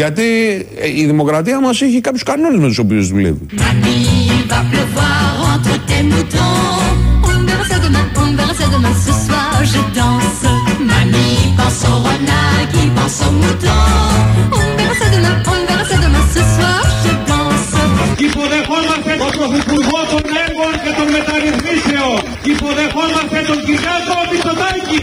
Γιατί ε, η δημοκρατία μας έχει κάποιους κανόνες με τους οποίους δουλεύει. Υποδεχόμαστε τον Πρωθυπουργό των Έργων και των Μεταρρυθμίσεων. Υποδεχόμαστε τον Κυριάκο Μητσοτάκη.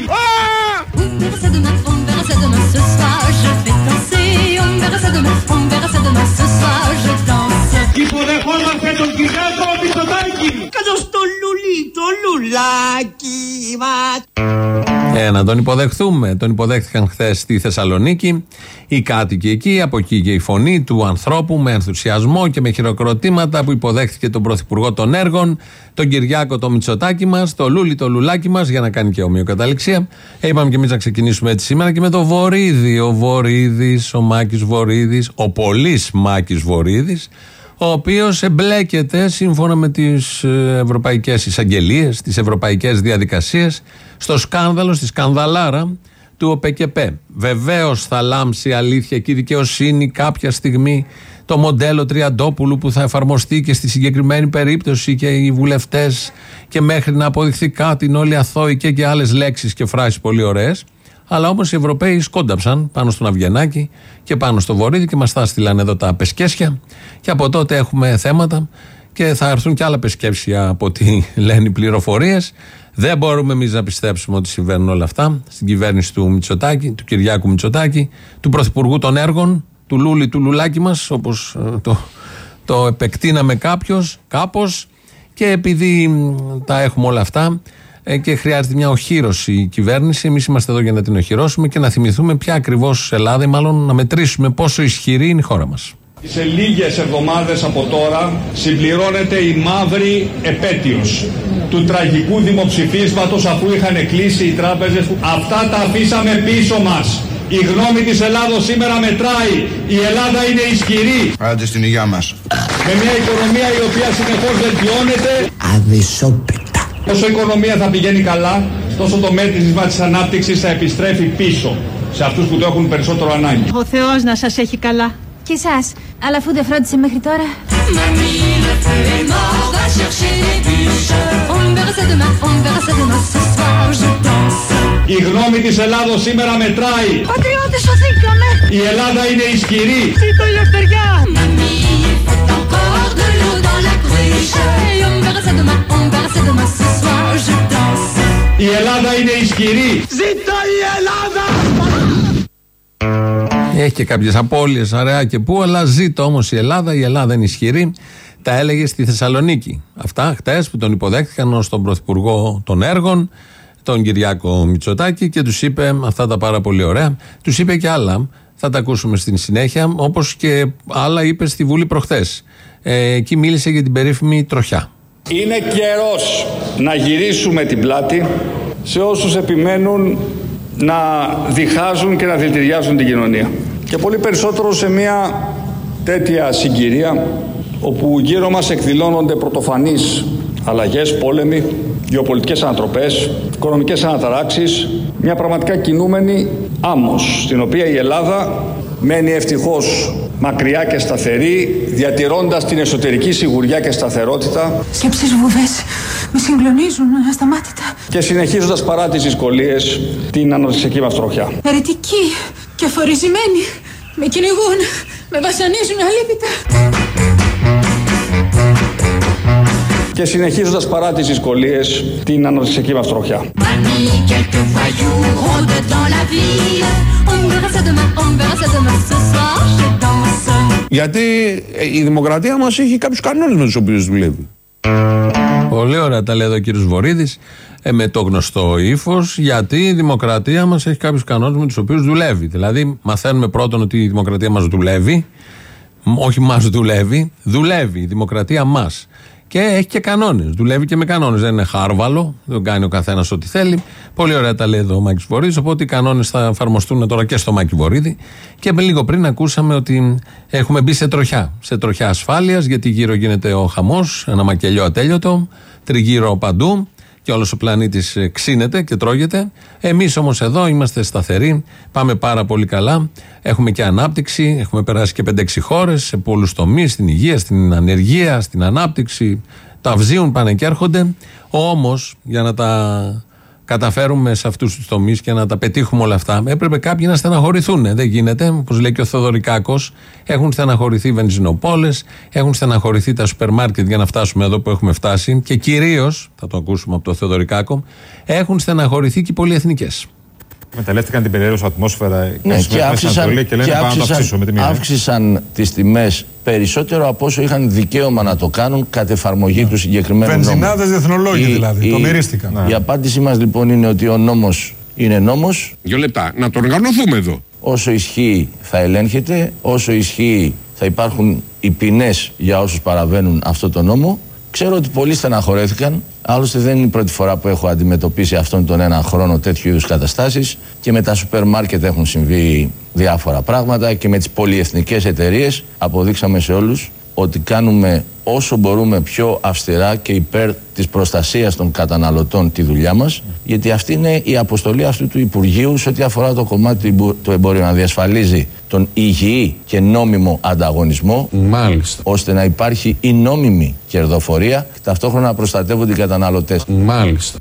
Υποδεχόμαστε τον Κυριάκο Μητσοτάκη. Κάτω στο λουλί, το λουλάκι μας. Ε, να τον υποδεχθούμε. Τον υποδέχθηκαν χθες στη Θεσσαλονίκη οι κάτοικοι εκεί, από εκεί και η φωνή του ανθρώπου με ενθουσιασμό και με χειροκροτήματα που υποδέχθηκε τον Πρωθυπουργό των Έργων, τον Κυριάκο το Μητσοτάκη μας, το Λούλι το Λουλάκι μας, για να κάνει και ομοιοκαταληξία. Ε, είπαμε και εμείς να ξεκινήσουμε έτσι σήμερα και με το Βορύδη. Ο Βορύδης, ο Μάκης Βορύδης, ο Πολύς Μάκης Βορύδης, ο οποίος εμπλέκεται σύμφωνα με τις ευρωπαϊκές εισαγγελίες, τις ευρωπαϊκές διαδικασίες, στο σκάνδαλο, στη σκανδαλάρα του ΟΠΕΚΕΠΕ. Βεβαίως θα λάμψει η αλήθεια και η δικαιοσύνη κάποια στιγμή το μοντέλο Τριαντόπουλου που θα εφαρμοστεί και στη συγκεκριμένη περίπτωση και οι βουλευτές και μέχρι να αποδειχθεί κάτι είναι όλοι αθώοι και, και άλλες λέξεις και φράσεις πολύ ωραίες. Αλλά όμως οι Ευρωπαίοι σκόνταψαν πάνω στον Αυγενάκη και πάνω στο Βορύδι και μας τα στείλαν εδώ τα πεσκέσια. Και από τότε έχουμε θέματα και θα έρθουν και άλλα πεσκέψια από ό,τι λένε οι πληροφορίες. Δεν μπορούμε εμείς να πιστέψουμε ότι συμβαίνουν όλα αυτά στην κυβέρνηση του Μητσοτάκη, του Κυριάκου Μητσοτάκη, του Πρωθυπουργού των Έργων, του Λούλη του Λουλάκη μας, όπως το, το επεκτείναμε κάποιος, κάπως. Και επειδή μ, τα έχουμε όλα αυτά ε, και χρειάζεται μια οχύρωση η κυβέρνηση, εμείς είμαστε εδώ για να την οχυρώσουμε και να θυμηθούμε ποια ακριβώς Ελλάδα, ή μάλλον να μετρήσουμε πόσο ισχυρή είναι η χώρα μας. Σε λίγες εβδομάδες από τώρα συμπληρώνεται η μαύρη επέτειος του τραγικού δημοψηφίσματος αφού είχαν κλείσει οι τράπεζες. Αυτά τα αφήσαμε πίσω μας. Η γνώμη της Ελλάδος σήμερα μετράει. Η Ελλάδα είναι ισχυρή. Άντε στην υγειά μας. Με μια οικονομία η οποία συνεχώς βελτιώνεται. Αδυσόπιτα. Όσο η οικονομία θα πηγαίνει καλά, τόσο το μέτρησμα της ανάπτυξης θα επιστρέφει πίσω σε αυτούς που το έχουν περισσότερο ανάγκη. Ο Θεός να σας έχει καλά. Και εσάς, αλλά αφού δεν φρόντισε μέχρι τώρα. Η γνώμη της Ελλάδος σήμερα μετράει. Πατριώτες σωθήκαμε. Η Ελλάδα είναι ισχυρή. Ζήτω η ελευθεριά. Η Ελλάδα είναι ισχυρή. Ζήτω η Ελλάδα. Έχει και κάποιες απώλειες, αραιά και πού, αλλά ζήτω όμως η Ελλάδα. Η Ελλάδα είναι ισχυρή. Τα έλεγε στη Θεσσαλονίκη. Αυτά χτες που τον υποδέχτηκαν ως τον Πρωθυπουργό των Έργων, τον Κυριάκο Μητσοτάκη και τους είπε αυτά τα πάρα πολύ ωραία. Τους είπε και άλλα. Θα τα ακούσουμε στην συνέχεια, όπως και άλλα είπε στη Βουλή προχθές. Ε, εκεί μίλησε για την περίφημη τροχιά. Είναι καιρός να γυρίσουμε την πλάτη σε όσους επιμένουν να διχάζουν και να δηλητηριάζουν την κοινωνία. Και πολύ περισσότερο σε μια τέτοια συγκυρία όπου γύρω μας εκδηλώνονται πρωτοφανείς αλλαγές, πόλεμοι, γεωπολιτικές ανατροπές, οικονομικές αναταράξεις, μια πραγματικά κινούμενη άμμος, στην οποία η Ελλάδα μένει ευτυχώς μακριά και σταθερή, διατηρώντας την εσωτερική σιγουριά και σταθερότητα Σκέψεις βουβές. Με συγκλονίζουν ασταμάτητα. και συνεχίζοντας παρά τις δυσκολίες την αναπτυξιακή μας τροχιά. Ερετικοί και αφορισμένοι. Με κυνηγούν. Με βασανίζουν αλήπητα. Και συνεχίζοντας παρά τις δυσκολίες την αναπτυξιακή μας τροχιά. Quelques voyous rôdent dans la ville. On verra ça demain, on verra ça demain. Ce soir, je danse. Γιατί ε, η δημοκρατία μας έχει κάποιους κανόνες με τους οποίους δουλεύει. Πολύ ωραία τα λέει εδώ ο κύριος Βορύδης ε, με το γνωστό ύφος, γιατί η δημοκρατία μας έχει κάποιους κανόνες με τους οποίους δουλεύει. Δηλαδή, μαθαίνουμε πρώτον ότι η δημοκρατία μας δουλεύει. Μ, Όχι μας δουλεύει, δουλεύει η δημοκρατία μας. Και έχει και κανόνες. Δουλεύει και με κανόνες. Δεν είναι χάρβαλο, δεν κάνει ο καθένας ό,τι θέλει. Πολύ ωραία τα λέει εδώ ο Μάκης Βορύδης. Οπότε οι κανόνες θα εφαρμοστούν τώρα και στο Μάκη Βορύδη. Και λίγο πριν ακούσαμε ότι έχουμε μπει σε τροχιά. Σε τροχιά ασφάλειας, γιατί γύρω γίνεται ο χαμός, ένα μακελιό ατέλειωτο, τριγύρω παντού. Και όλος ο πλανήτης ξύνεται και τρώγεται. Εμείς όμως εδώ είμαστε σταθεροί, πάμε πάρα πολύ καλά. Έχουμε και ανάπτυξη, έχουμε περάσει και 5-6 χώρες σε πολλούς τομείς, στην υγεία, στην ανεργία, στην ανάπτυξη. Τα βζίουν, πάνε και έρχονται. Όμως, για να τα καταφέρουμε σε αυτούς τους τομείς και να τα πετύχουμε όλα αυτά, έπρεπε κάποιοι να στεναχωρηθούν. Δεν γίνεται. Όπως λέει και ο Θοδωρικάκος, έχουν στεναχωρηθεί οι βενζινοπόλες, έχουν στεναχωρηθεί τα σούπερ μάρκετ για να φτάσουμε εδώ που έχουμε φτάσει και κυρίως, θα το ακούσουμε από το Θοδωρικάκο, έχουν στεναχωρηθεί και οι πολυεθνικές. Μεταλλεύτηκαν την περιέργω ατμόσφαιρα Ναι, και, και αύξησαν, και λένε και πάμε να το αυξήσουμε με τη μία. αύξησαν τις τιμές περισσότερο από όσο είχαν δικαίωμα να το κάνουν κατ' εφαρμογή του συγκεκριμένου νόμου. Βενζινάδες διεθνολόγοι Η- δηλαδή, η- το μυρίστηκαν. Η απάντησή μας λοιπόν είναι ότι ο νόμος είναι νόμος. Δύο λεπτά. Να το οργανωθούμε εδώ. Όσο ισχύει θα ελέγχεται, όσο ισχύει θα υπάρχουν οι ποινές για όσους παραβαίνουν αυτό το νόμο. Ξέρω ότι πολλοί στεναχωρέθηκαν. Άλλωστε δεν είναι η πρώτη φορά που έχω αντιμετωπίσει αυτόν τον ένα χρόνο τέτοιου είδους καταστάσεις και με τα σούπερ μάρκετ έχουν συμβεί διάφορα πράγματα και με τις πολυεθνικές εταιρείες αποδείξαμε σε όλους ότι κάνουμε όσο μπορούμε πιο αυστηρά και υπέρ της προστασίας των καταναλωτών τη δουλειά μας γιατί αυτή είναι η αποστολή αυτού του Υπουργείου σε ό,τι αφορά το κομμάτι του- του εμπορίου να διασφαλίζει τον υγιή και νόμιμο ανταγωνισμό Μάλιστα. ώστε να υπάρχει η νόμιμη κερδοφορία και ταυτόχρονα να προστατεύονται οι καταναλωτές. Μάλιστα.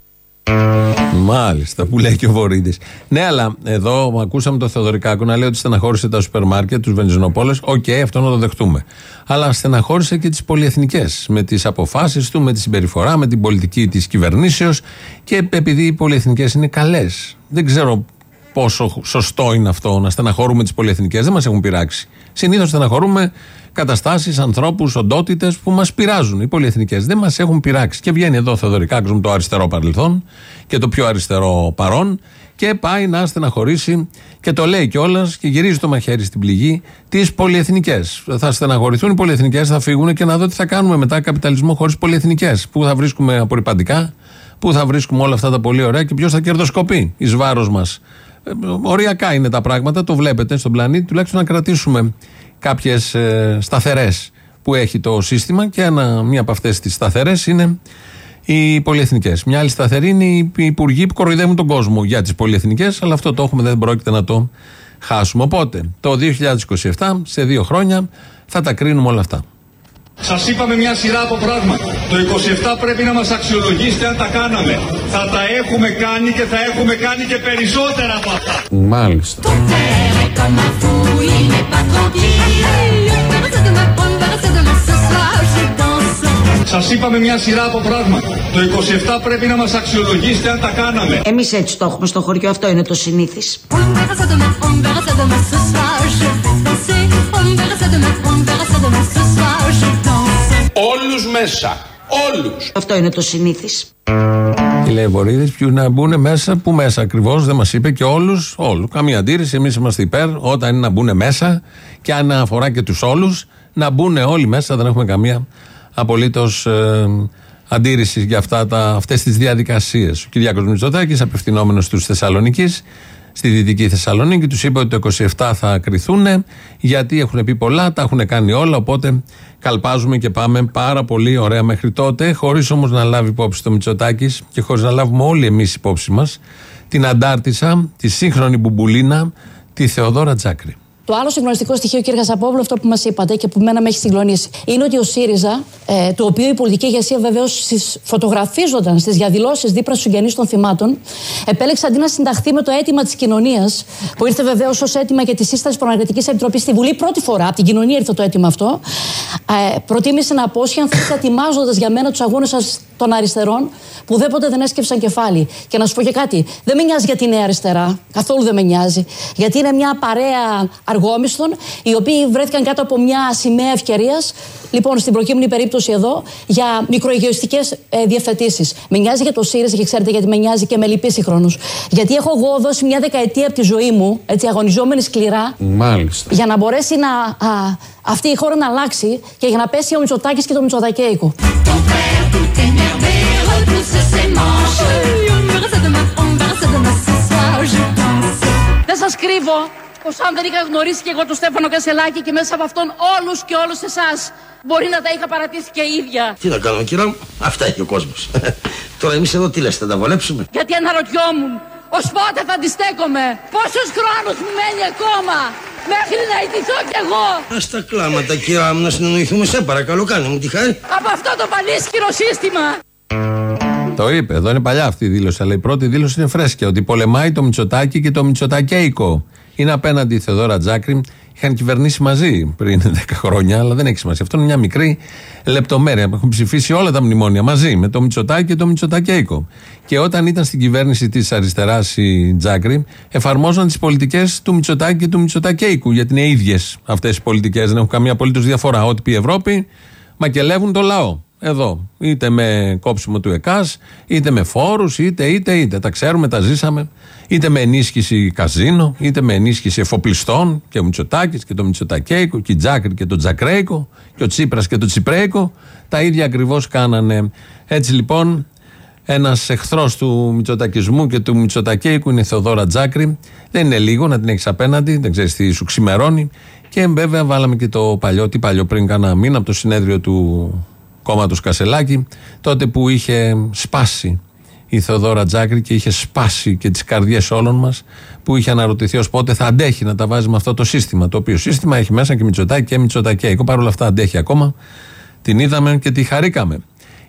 Μάλιστα, που λέει και ο Βορύδης. Ναι, αλλά εδώ ακούσαμε τον Θεοδωρικάκο να λέει ότι στεναχώρησε τα σούπερ μάρκετ, τους βενζινοπώλες. Οκ, αυτό να το δεχτούμε. Αλλά στεναχώρησε και τις πολυεθνικές με τις αποφάσεις του, με τη συμπεριφορά, με την πολιτική της κυβερνήσεως και επειδή οι πολυεθνικές είναι καλές. Δεν ξέρω πόσο σωστό είναι αυτό να στεναχωρούμε τις πολυεθνικές. Δεν μας έχουν πειράξει. Συνήθως στεναχωρούμε καταστάσεις, ανθρώπους, οντότητες που μας πειράζουν. Οι πολυεθνικές δεν μας έχουν πειράξει. Και βγαίνει εδώ ο Θεοδωρικάκο με το αριστερό παρελθόν και το πιο αριστερό παρόν και πάει να στεναχωρήσει και το λέει κιόλας και γυρίζει το μαχαίρι στην πληγή τις πολυεθνικές. Θα στεναχωρηθούν οι πολυεθνικές, θα φύγουν και να δω τι θα κάνουμε μετά καπιταλισμό χωρίς πολυεθνικές. Πού θα βρίσκουμε απορριπαντικά, πού θα βρίσκουμε όλα αυτά τα πολύ ωραία και ποιος θα κερδοσκοπεί εις βάρος μας. Ε, Οριακά είναι τα πράγματα, το βλέπετε στον πλανήτη, τουλάχιστον να κρατήσουμε κάποιες σταθερές που έχει το σύστημα και ένα, μία από αυτές τις σταθερές είναι οι πολυεθνικές. Μια άλλη σταθερή είναι οι υπουργοί που κοροϊδεύουν τον κόσμο για τις πολυεθνικές, αλλά αυτό το έχουμε, δεν πρόκειται να το χάσουμε. Οπότε το 2027, σε δύο χρόνια, θα τα κρίνουμε όλα αυτά. Σας είπαμε μια σειρά από πράγματα. Το 27 πρέπει να μας αξιολογήσετε αν τα κάναμε. Θα τα έχουμε κάνει και θα έχουμε κάνει και περισσότερα από αυτά. Μάλιστα. Ton père est comme un fou, il n'est pas tranquille. On verra ça demain, on verra ça demain, ce soir je danse. Σας είπαμε μια σειρά από πράγματα. Το 27 πρέπει να μας αξιολογήσετε αν τα κάναμε. Εμείς έτσι το έχουμε στο χωριό, αυτό είναι το συνήθις. On verra ça demain, on verra ça demain, ce soir je vais danser. On verra ça demain, on verra ça demain, ce soir je danse. Όλους μέσα. Όλους. Αυτό είναι το συνήθις. Και λέει ο Βορύδη, ποιου να μπουν μέσα, πού μέσα ακριβώς, δεν μας είπε και όλους. Όλους. Καμία αντίρρηση, εμείς είμαστε υπέρ όταν είναι να μπουν μέσα και αν αφορά και τους όλους, να μπουν όλοι μέσα. Δεν έχουμε καμία απολύτως ε, αντίρρησης για αυτές τις διαδικασίες. Ο Κυριάκος Μητσοτάκης, απευθυνόμενος στους Θεσσαλονίκης, στη Δυτική Θεσσαλονίκη, τους είπε ότι το 27 θα κρυθούν γιατί έχουν πει πολλά, τα έχουν κάνει όλα. Οπότε καλπάζουμε και πάμε πάρα πολύ ωραία μέχρι τότε, χωρίς όμως να λάβει υπόψη το Μητσοτάκης και χωρίς να λάβουμε όλοι εμείς υπόψη μας την αντάρτησα, τη σύγχρονη μπουμπουλίνα, τη Θεοδόρα Τζάκρη. Το άλλο συγκλονιστικό στοιχείο, κύριε Χασαπόπουλο, αυτό που μας είπατε και που μένα με έχει συγκλονίσει, είναι ότι ο ΣΥΡΙΖΑ, ε, το οποίο η πολιτική ηγεσία βεβαίως φωτογραφίζονταν στις διαδηλώσεις δίπλα στους συγγενείς των θυμάτων, επέλεξε αντί να συνταχθεί με το αίτημα της κοινωνίας, που ήρθε βεβαίως ως αίτημα και της σύστασης Προναρκτική Επιτροπής στη Βουλή πρώτη φορά, από την κοινωνία ήρθε το αίτημα αυτό, ε, προτίμησε να απόσχει, αν θέλετε, ετοιμάζοντας για μένα τους αγώνες σας των αριστερών, που δέποτε δεν έσκυψαν κεφάλι. Και να σου πω και κάτι, δεν με νοιάζει γιατί είναι αριστερά, καθόλου δεν με νοιάζει. Γιατί είναι μια παρέα αργόμισθων, οι οποίοι βρέθηκαν κάτω από μια σημαία ευκαιρίας, λοιπόν, στην προκείμενη περίπτωση εδώ, για μικροεγεωστικέ ε, διευθετήσεις. Με νοιάζει για το ΣΥΡΙΖΑ και ξέρετε γιατί με νοιάζει και με λυπείς συγχρόνω. Γιατί έχω εγώ δώσει μια δεκαετία από τη ζωή μου, έτσι, αγωνιζόμενη σκληρά, Μάλιστα. για να μπορέσει να, α, αυτή η χώρα να αλλάξει και για να πέσει ο Μητσοτάκης και το Μητσοτακέικο. Retrousse ses manches. On verra ça demain, on verra ça demain, ce soir je danse. Δεν σας κρύβω Πω αν δεν είχα γνωρίσει και εγώ τον Στέφανο Κασελάκη και μέσα από αυτόν όλους και όλους εσάς, μπορεί να τα είχα παρατήσει και ίδια. Τι να κάνουμε κύριε μου, αυτά έχει ο κόσμος. Τώρα εμείς εδώ τι λες, θα τα βολέψουμε; Γιατί αναρωτιόμουν, ως πότε θα αντιστέκομαι, πόσους χρόνους μου μένει ακόμα, μέχρι να ιτηθώ κι εγώ. Ας τα κλάματα κύριε μου να συνεννοηθούμε, σε παρακαλώ κάνε μου τη χάρη. Από αυτό το πανίσχυρο σύστημα. Το είπε, εδώ είναι παλιά αυτή η δήλωση, αλλά η πρώτη δήλωση είναι φρέσκια. Ότι πολεμάει το Μητσοτάκι και το Μητσοτακέικο. Είναι απέναντι η Θεοδόρα Τζάκρη. Είχαν κυβερνήσει μαζί πριν 10 χρόνια, αλλά δεν έχει σημασία. Αυτό είναι μια μικρή λεπτομέρεια. Έχουν ψηφίσει όλα τα μνημόνια μαζί με το Μητσοτάκι και το Μητσοτακέικο. Και όταν ήταν στην κυβέρνηση της αριστεράς η Τζάκρη, εφαρμόζαν τις πολιτικές του Μητσοτάκη και του Μητσοτακέικου. Γιατί είναι ίδιες αυτές οι πολιτικές, δεν έχουν καμία απολύτως διαφορά. Ό,τι πει η Ευρώπη, μακελεύουν το λαό. Εδώ. Είτε με κόψιμο του ΕΚΑΣ, είτε με φόρους, είτε, είτε, είτε. Τα ξέρουμε, τα ζήσαμε. Είτε με ενίσχυση καζίνο, είτε με ενίσχυση εφοπλιστών και ο Μητσοτάκης και το Μητσοτακέικο και η Τζάκρη και το Τζακρέικο και ο Τσίπρας και το Τσιπρέικο. Τα ίδια ακριβώς κάνανε. Έτσι λοιπόν, ένας εχθρός του Μητσοτακισμού και του Μητσοτακέικου είναι η Θεοδόρα Τζάκρη. Δεν είναι λίγο να την έχεις απέναντι, δεν ξέρεις τι σου ξημερώνει. Και βέβαια βάλαμε και το παλιό, τι παλιό πριν κάνα μήνα από το συνέδριο του κόμματο Κασελάκη, τότε που είχε σπάσει η Θεοδόρα Τζάκρη και είχε σπάσει και τις καρδιές όλων μας, που είχε αναρωτηθεί ως πότε θα αντέχει να τα βάζει με αυτό το σύστημα. Το οποίο σύστημα έχει μέσα και Μητσοτάκη και Μητσοτακέικο. Παρ' όλα αυτά αντέχει ακόμα. Την είδαμε και τη χαρήκαμε.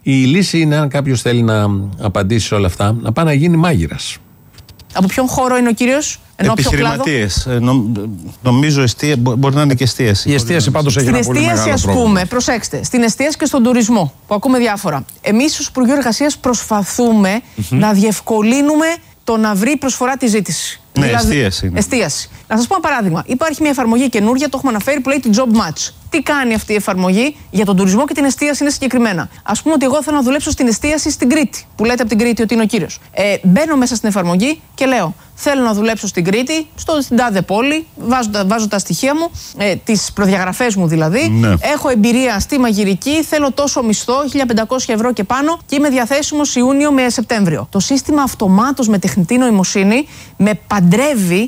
Η λύση είναι, αν κάποιος θέλει να απαντήσει σε όλα αυτά, να πάει να γίνει μάγειρας. Από ποιον χώρο είναι ο κύριος, ενώ ποιο κλάδο; Επιχειρηματίες. νομίζω εστία, μπο- μπορεί να είναι και εστίαση. Η εστίαση πάντως έχει Στην ένα πολύ εστίαση, μεγάλο ας πρόβλημα. πούμε, προσέξτε, στην εστίαση και στον τουρισμό, που ακούμε διάφορα. Εμείς, ως Υπουργείο Εργασίας, προσπαθούμε να διευκολύνουμε το να βρει προσφορά τη ζήτηση. Ναι, εστίαση είναι. Εστίαση. Να σας πω ένα παράδειγμα. Υπάρχει μια εφαρμογή καινούργια, το έχουμε αναφέρει, που λέει την Job Match. Τι κάνει αυτή η εφαρμογή; Για τον τουρισμό και την εστίαση είναι συγκεκριμένα. Α πούμε ότι εγώ θέλω να δουλέψω στην εστίαση στην Κρήτη, που λέτε από την Κρήτη ότι είναι ο κύριος. Ε, μπαίνω μέσα στην εφαρμογή και λέω: Θέλω να δουλέψω στην Κρήτη, στο, στην τάδε πόλη, βάζω, τα- βάζω τα στοιχεία μου, ε, τις προδιαγραφές μου δηλαδή. Ναι. Έχω εμπειρία στη μαγειρική, θέλω τόσο μισθό, 1500 ευρώ και πάνω και είμαι διαθέσιμος Ιούνιο με Σεπτέμβριο. Το σύστημα αυτομάτως με τεχνητή νοημοσύνη με παντρεύει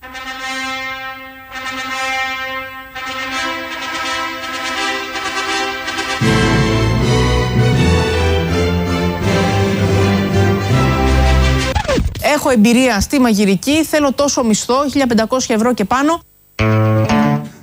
Έχω εμπειρία στη μαγειρική, θέλω τόσο μισθό, 1500 ευρώ και πάνω.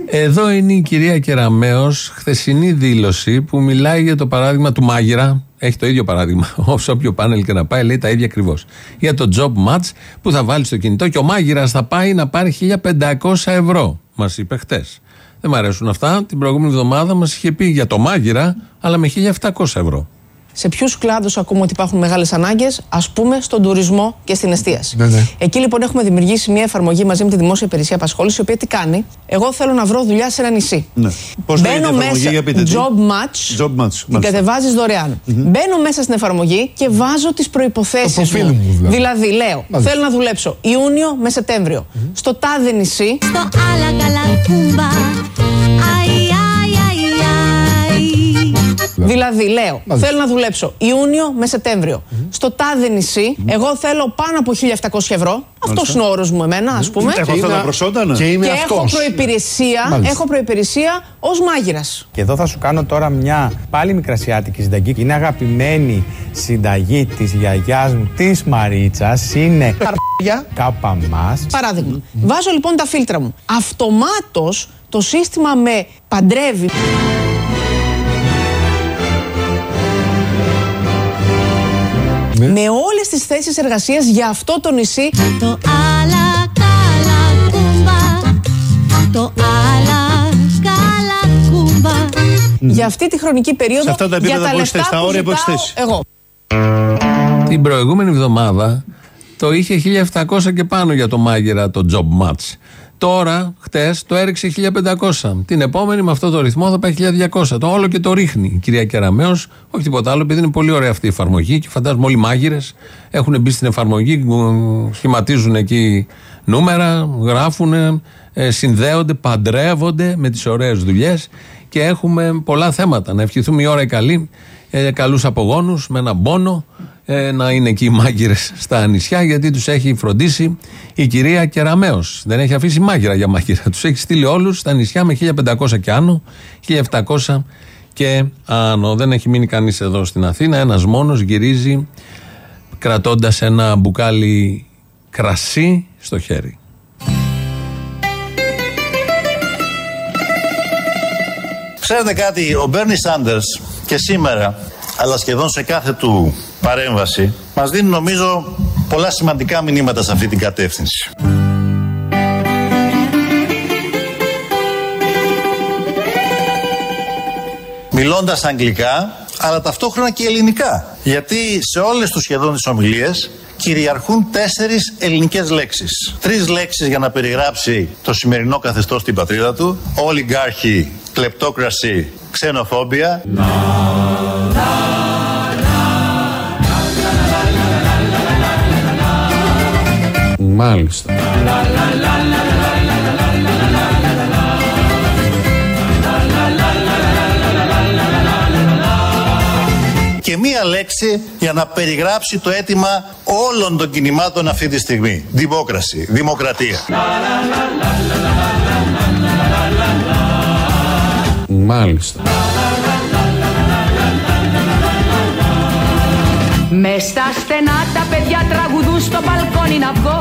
Εδώ είναι η κυρία Κεραμέο, χθεσινή δήλωση που μιλάει για το παράδειγμα του μάγειρα. Έχει το ίδιο παράδειγμα. Όσο όποιο πάνελ και να πάει, λέει τα ίδια ακριβώς. Για το job match που θα βάλει στο κινητό και ο μάγειρας θα πάει να πάρει 1500 ευρώ. Μας είπε χτες. Δεν μ' αρέσουν αυτά. Την προηγούμενη εβδομάδα μας είχε πει για το μάγειρα, αλλά με 1700 ευρώ. Σε ποιους κλάδους ακούμε ότι υπάρχουν μεγάλες ανάγκες, ας πούμε στον τουρισμό και στην εστίαση. Ναι, ναι. Εκεί λοιπόν έχουμε δημιουργήσει μια εφαρμογή μαζί με τη Δημόσια Υπηρεσία Απασχόλησης, η οποία τι κάνει; Εγώ θέλω να βρω δουλειά σε ένα νησί. Ναι. Πώς λέγεται η Μπαίνω εφαρμογή, μέσα. για πείτε τι; Job match. Job match, Την μάλιστα. κατεβάζεις δωρεάν. Μπαίνω μέσα στην εφαρμογή και βάζω τις προποθέσει Το προφίλ μου, δηλαδή. Δηλαδή, λέω, Μάλιστα. θέλω να δουλέψω Ιούνιο με Σεπτέμβριο. Στο τάδε νησί, Στο άλλα καλά κούμπα. Δηλαδή, λέω, Μάλιστα. θέλω να δουλέψω Ιούνιο με Σεπτέμβριο. Στο τάδε νησί, εγώ θέλω πάνω από 1700 ευρώ. Αυτός είναι ο όρος μου, εμένα, ας πούμε. Έχω αυτά τα προσόντα, ναι. Και είμαι Και αυτός. έχω προϋπηρεσία, Μάλιστα. έχω προϋπηρεσία ως μάγειρας. Και εδώ θα σου κάνω τώρα μια πάλι μικρασιάτικη συνταγή. Είναι αγαπημένη συνταγή της γιαγιάς μου, της Μαρίτσας. Είναι Καρπιά. κάπα μας. Παράδειγμα. Βάζω λοιπόν τα φίλτρα μου. Αυτομάτως το σύστημα με παντρεύει. Με όλες τις θέσεις εργασίας για αυτό το νησί Το άλλα καλά κούμπα. Το άλλα καλά κούμπα. για αυτή τη χρονική περίοδο Σε αυτά τα επίπεδα για τα που έχεις λεφτά θέσει, τα που όρια που έχεις ζητάω θέσει. εγώ. Την προηγούμενη εβδομάδα το είχε 1700 και πάνω για το μάγειρα το job match. Τώρα, χτες, το έριξε 1500. Την επόμενη με αυτό το ρυθμό θα πάει 1200. Το όλο και το ρίχνει η κυρία Κεραμέο. Όχι τίποτα άλλο, επειδή είναι πολύ ωραία αυτή η εφαρμογή και φαντάζομαι όλοι οι μάγειρες έχουν μπει στην εφαρμογή, γκου- σχηματίζουν εκεί νούμερα, γράφουν, ε, συνδέονται, παντρεύονται με τις ωραίες δουλειές και έχουμε πολλά θέματα. Να ευχηθούμε η ώρα η καλή, ε, καλούς απογόνους, με έναν πόνο, ε, να είναι εκεί οι μάγειρες στα νησιά, γιατί τους έχει φροντίσει η κυρία Κεραμέο. Δεν έχει αφήσει μάγειρα για μάγειρα. Τους έχει στείλει όλους στα νησιά με 1500 και άνω, 1700 και άνω. Δεν έχει μείνει κανείς εδώ στην Αθήνα. Ένας μόνος γυρίζει κρατώντας ένα μπουκάλι κρασί στο χέρι. Ξέρετε κάτι, ο Μπέρνι Σάντερς και σήμερα, αλλά σχεδόν σε κάθε του παρέμβαση, μας δίνει νομίζω πολλά σημαντικά μηνύματα σε αυτή την κατεύθυνση. Μιλώντας αγγλικά, αλλά ταυτόχρονα και ελληνικά. Γιατί σε όλες τους σχεδόν τις ομιλίες κυριαρχούν τέσσερις ελληνικές λέξεις. Τρεις λέξεις για να περιγράψει το σημερινό καθεστώς στην πατρίδα του. Ολιγκάρχη, κλεπτόκραση, ξενοφόμπια. Μάλιστα. και μία λέξη για να περιγράψει το αίτημα όλων των κινημάτων αυτή τη στιγμή. Δημόκραση, δημοκρατία. Μάλιστα. Στα στενά τα παιδιά τραγουδούν στο μπαλκόνι να βγω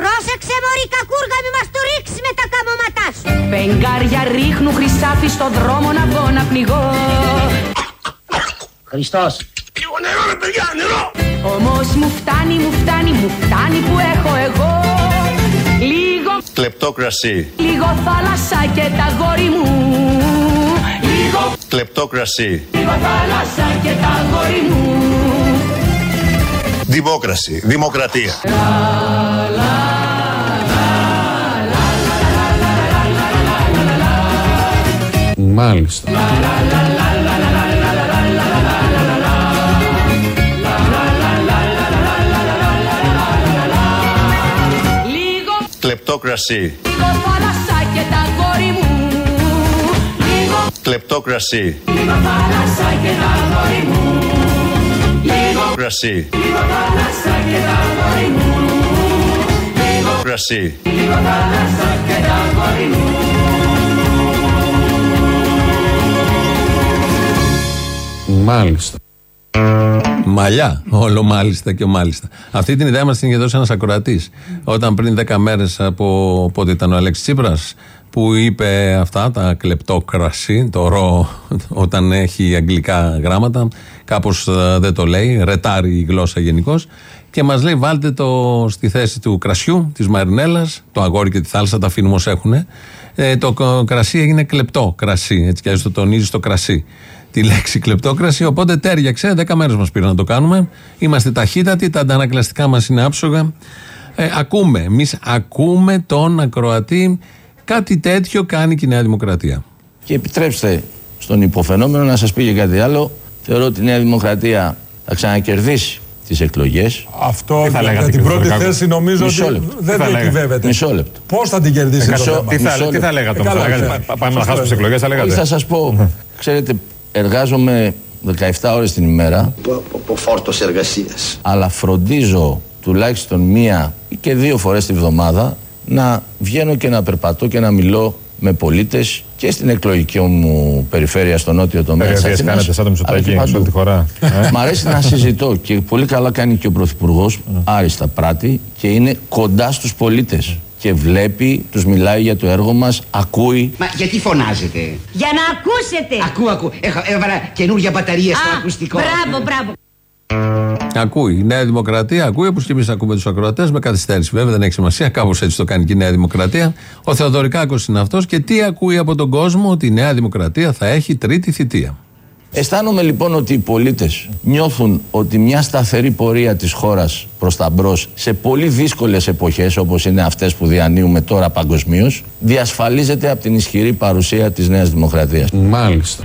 Πρόσεξε μωρή κακούργα μη μας το ρίξεις με τα καμώματά σου Φεγγάρια ρίχνουν χρυσάφι στο δρόμο να βγω να πνιγώ Χριστός. Λίγο νερό ρε παιδιά, νερό! Όμως μου φτάνει, μου φτάνει, μου φτάνει που έχω εγώ Λίγο... Κλεπτόκραση. Λίγο θάλασσα και τα γόρι μου Λίγο... Κλεπτόκραση. Λίγο θάλασσα και τα γόρι μου Δημόκραση, δημοκρατία. Μάλιστα. Λίγο... Κλεπτόκραση. Λίγο θάλασσα και τα γόρι μου Λίγο... Κλεπτόκραση. Λίγο θάλασσα και τα γόρι μου Λίγο... Κρασί. Λίγο θάλασσα και τα γόρι μου Λίγο... Κρασί. Λίγο θάλασσα και τα γόρι μου Μάλιστα. Μαλλιά. Όλο μάλιστα και μάλιστα. Αυτή την ιδέα μας την είχε δώσει ένας ακροατής. Όταν πριν 10 μέρες από πότε ήταν ο Αλέξης Τσίπρας, που είπε αυτά, τα κλεπτόκραση, το ρο, όταν έχει αγγλικά γράμματα, κάπως δεν το λέει, ρετάρει η γλώσσα γενικώς. Και μας λέει, βάλτε το στη θέση του κρασιού, της Μαρινέλας, το αγόρι και τη θάλασσα, τα αφήνουμε όσο έχουν. Ε, το κ- κρασί έγινε κλεπτό κρασί, έτσι κι αλλιώς το τονίζει στο κρασί τη λέξη κλεπτόκραση. Οπότε τέριαξε. 10 μέρες μας πήρε να το κάνουμε. Είμαστε ταχύτατοι, τα αντανακλαστικά μας είναι άψογα. Ε, ακούμε. Εμείς ακούμε τον ακροατή. Κάτι τέτοιο κάνει και η Νέα Δημοκρατία. Και επιτρέψτε στον υποφαινόμενο να σας πει και κάτι άλλο. Θεωρώ ότι η Νέα Δημοκρατία θα ξανακερδίσει τις εκλογές. Αυτό Τι θα για λέγατε, την κύριε πρώτη Θοδωράκο; θέση νομίζω Μισό ότι λεπτό. δεν Τι θα λέγατε; διακυβεύεται. Μισό λεπτό. Πώς θα την κερδίσει το Εκατό- θέμα. τι θα- τι θα λέγατε Ε, όμως, καλά, θα λέγατε, ναι. πα- πάμε να χάσουμε τις εκλογές, θα λέγατε. Όχι, θα σας πω. Ξέρετε, εργάζομαι 17 ώρες την ημέρα. Από φόρτος εργασίας. Αλλά φροντίζω τουλάχιστον μία ή και δύο φορές τη βδομάδα να βγαίνω και να περπατώ και να μιλώ με πολίτες και στην εκλογική μου περιφέρεια στο νότιο τομέα της Περιοδίες Αθήνας, κάνετε σαν το αλλά και Μητσοτάκη σε παντού. όλη τη χώρα. Ε. Μ' αρέσει να συζητώ και πολύ καλά κάνει και ο Πρωθυπουργός άριστα πράττει και είναι κοντά στους πολίτες και βλέπει, τους μιλάει για το έργο μας, ακούει. Μα γιατί φωνάζετε; Για να ακούσετε Ακού, ακού. Έχα, έβαλα καινούργια μπαταρία στο Α, ακουστικό. Μπράβο, μπράβο Ακούει. Η Νέα Δημοκρατία ακούει, όπως και εμείς ακούμε τους ακροατές, με καθυστέρηση βέβαια, δεν έχει σημασία. Κάπως έτσι το κάνει και η Νέα Δημοκρατία. Ο Θεοδωρικάκος είναι αυτός και τι ακούει από τον κόσμο, ότι η Νέα Δημοκρατία θα έχει τρίτη θητεία. Αισθάνομαι λοιπόν ότι οι πολίτες νιώθουν ότι μια σταθερή πορεία της χώρας προς τα μπρος σε πολύ δύσκολες εποχές όπως είναι αυτές που διανύουμε τώρα παγκοσμίως, διασφαλίζεται από την ισχυρή παρουσία της Νέας Δημοκρατίας. Μάλιστα.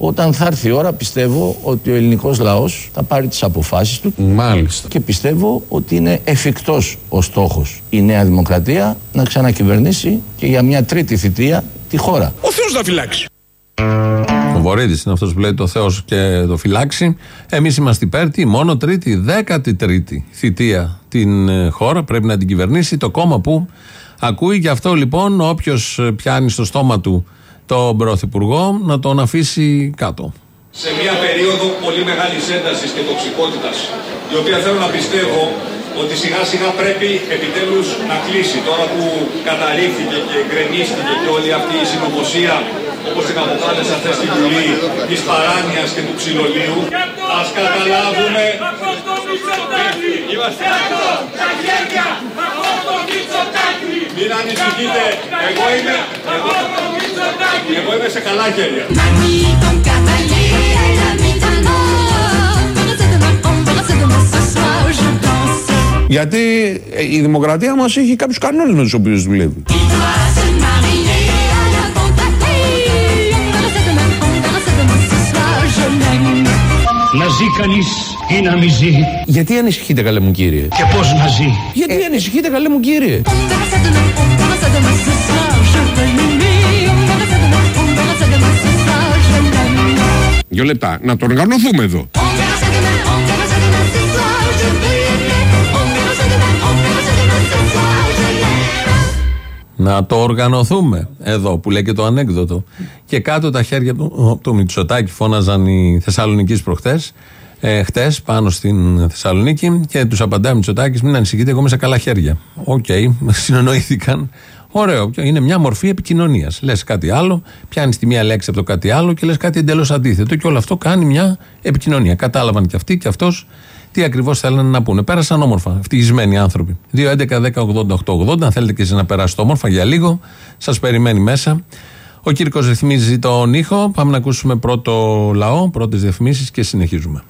Όταν θα έρθει η ώρα πιστεύω ότι ο ελληνικός λαός θα πάρει τις αποφάσεις του Μάλιστα. και πιστεύω ότι είναι εφικτός ο στόχος η Νέα Δημοκρατία να ξανακυβερνήσει και για μια τρίτη θητεία τη χώρα. Ο Θεός να φυλάξει. Ο Βορύδης είναι αυτός που λέει το Θεός και το φυλάξει. Εμείς είμαστε υπέρ τη μόνο τρίτη, δέκατη τρίτη θητεία την ε, χώρα. Πρέπει να την κυβερνήσει το κόμμα που ακούει. Γι' αυτό λοιπόν όποιος πιάνει στο στόμα του τον πρωθυπουργό να τον αφήσει κάτω. σε μια περίοδο πολύ μεγάλης έντασης και τοξικότητας, η οποία θέλω να πιστεύω ότι σιγά σιγά πρέπει επιτέλους να κλείσει. Τώρα που καταρρίφθηκε και γκρεμίστηκε και όλη αυτή η συνωμοσία, όπως την αποκάλεσα χθες στην Βουλή, της παράνοιας και του ψιλολίου, ας καταλάβουμε... Είμαστε... Μην ανησυχείτε, εγώ είμαι... Εγώ, εγώ είμαι σε καλά χέρια. Mamie, ton cavalier, elle a mis un homme. On verra ça demain, on verra ça demain, ce soir je danse. Γιατί ε, η δημοκρατία μας έχει κάποιους κανόνες με τους οποίους δουλεύει. Il doit se marier à la bonne On verra ça demain, on verra ça demain, ce soir je l'aime. Να ζει κανείς ή να μη ζει. Γιατί ανησυχείτε καλέ μου κύριε; Και πώς να ζει. Γιατί ανησυχείτε καλέ μου κύριε; Ça demain, ce soir je l'aime. Να το οργανωθούμε εδώ που λέει και το ανέκδοτο. Και κάτω τα χέρια του, ο, το Μητσοτάκι φώναζαν οι Θεσσαλονίκη προχτέ. Ε, Χτες πάνω στην Θεσσαλονίκη και τους απαντάει ο Μητσοτάκης: Μην ανησυχείτε, εγώ είμαι σε καλά χέρια. Οκ, συνονοήθηκαν. Ωραίο. Είναι μια μορφή επικοινωνίας. Λες κάτι άλλο, πιάνεις τη μία λέξη από το κάτι άλλο και λες κάτι εντελώς αντίθετο. Και όλο αυτό κάνει μια επικοινωνία. Κατάλαβαν και αυτοί και αυτός τι ακριβώς θέλανε να πούνε. Πέρασαν όμορφα, ευτυχισμένοι άνθρωποι. 2, 11, 10, 80, 8, 80. Αν θέλετε και εσείς να περάσετε όμορφα για λίγο, σας περιμένει μέσα. Ο Κύρκος ρυθμίζει τον ήχο. Πάμε να ακούσουμε πρώτο λαό, πρώτες διαφημίσεις και συνεχίζουμε.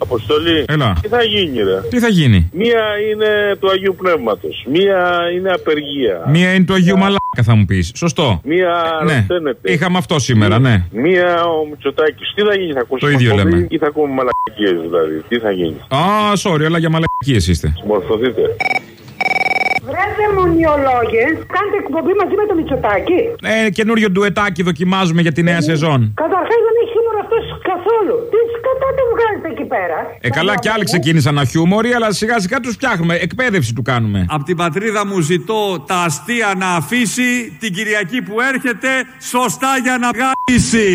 Αποστολή. Έλα. Τι θα γίνει, ρε; Τι θα γίνει; Μία είναι του Αγίου Πνεύματος. Μία είναι απεργία. Μία είναι του Αγίου Μαλάκα, θα μου πεις. Σωστό. Μία Ναι. αρρωσταίνεται. Είχαμε αυτό σήμερα, ναι. Μία ο Μητσοτάκης. Τι θα γίνει, θα ακούσουμε. Το ίδιο εκπομπή λέμε. Ή θα ακούμε μαλακίες δηλαδή; Τι θα γίνει; Α, sorry, αλλά για μαλακίες είστε. Συμμορφωθείτε. Βρε δαιμονιολόγε, κάντε εκπομπή μαζί με το Μητσοτάκι. Ε, καινούριο ντουετάκι δοκιμάζουμε για τη νέα σεζόν. Καταρχάς δεν έχει χιούμορ αυτός καθόλου. Τι σκατά το βγάζετε εκεί πέρα. Ε, καλά κι άλλοι ξεκίνησαν να χιούμοροι, αλλά σιγά σιγά τους φτιάχνουμε. Εκπαίδευση του κάνουμε. Από την πατρίδα μου ζητώ τα αστεία να αφήσει την Κυριακή που έρχεται σωστά για να βγάλει. Εσύ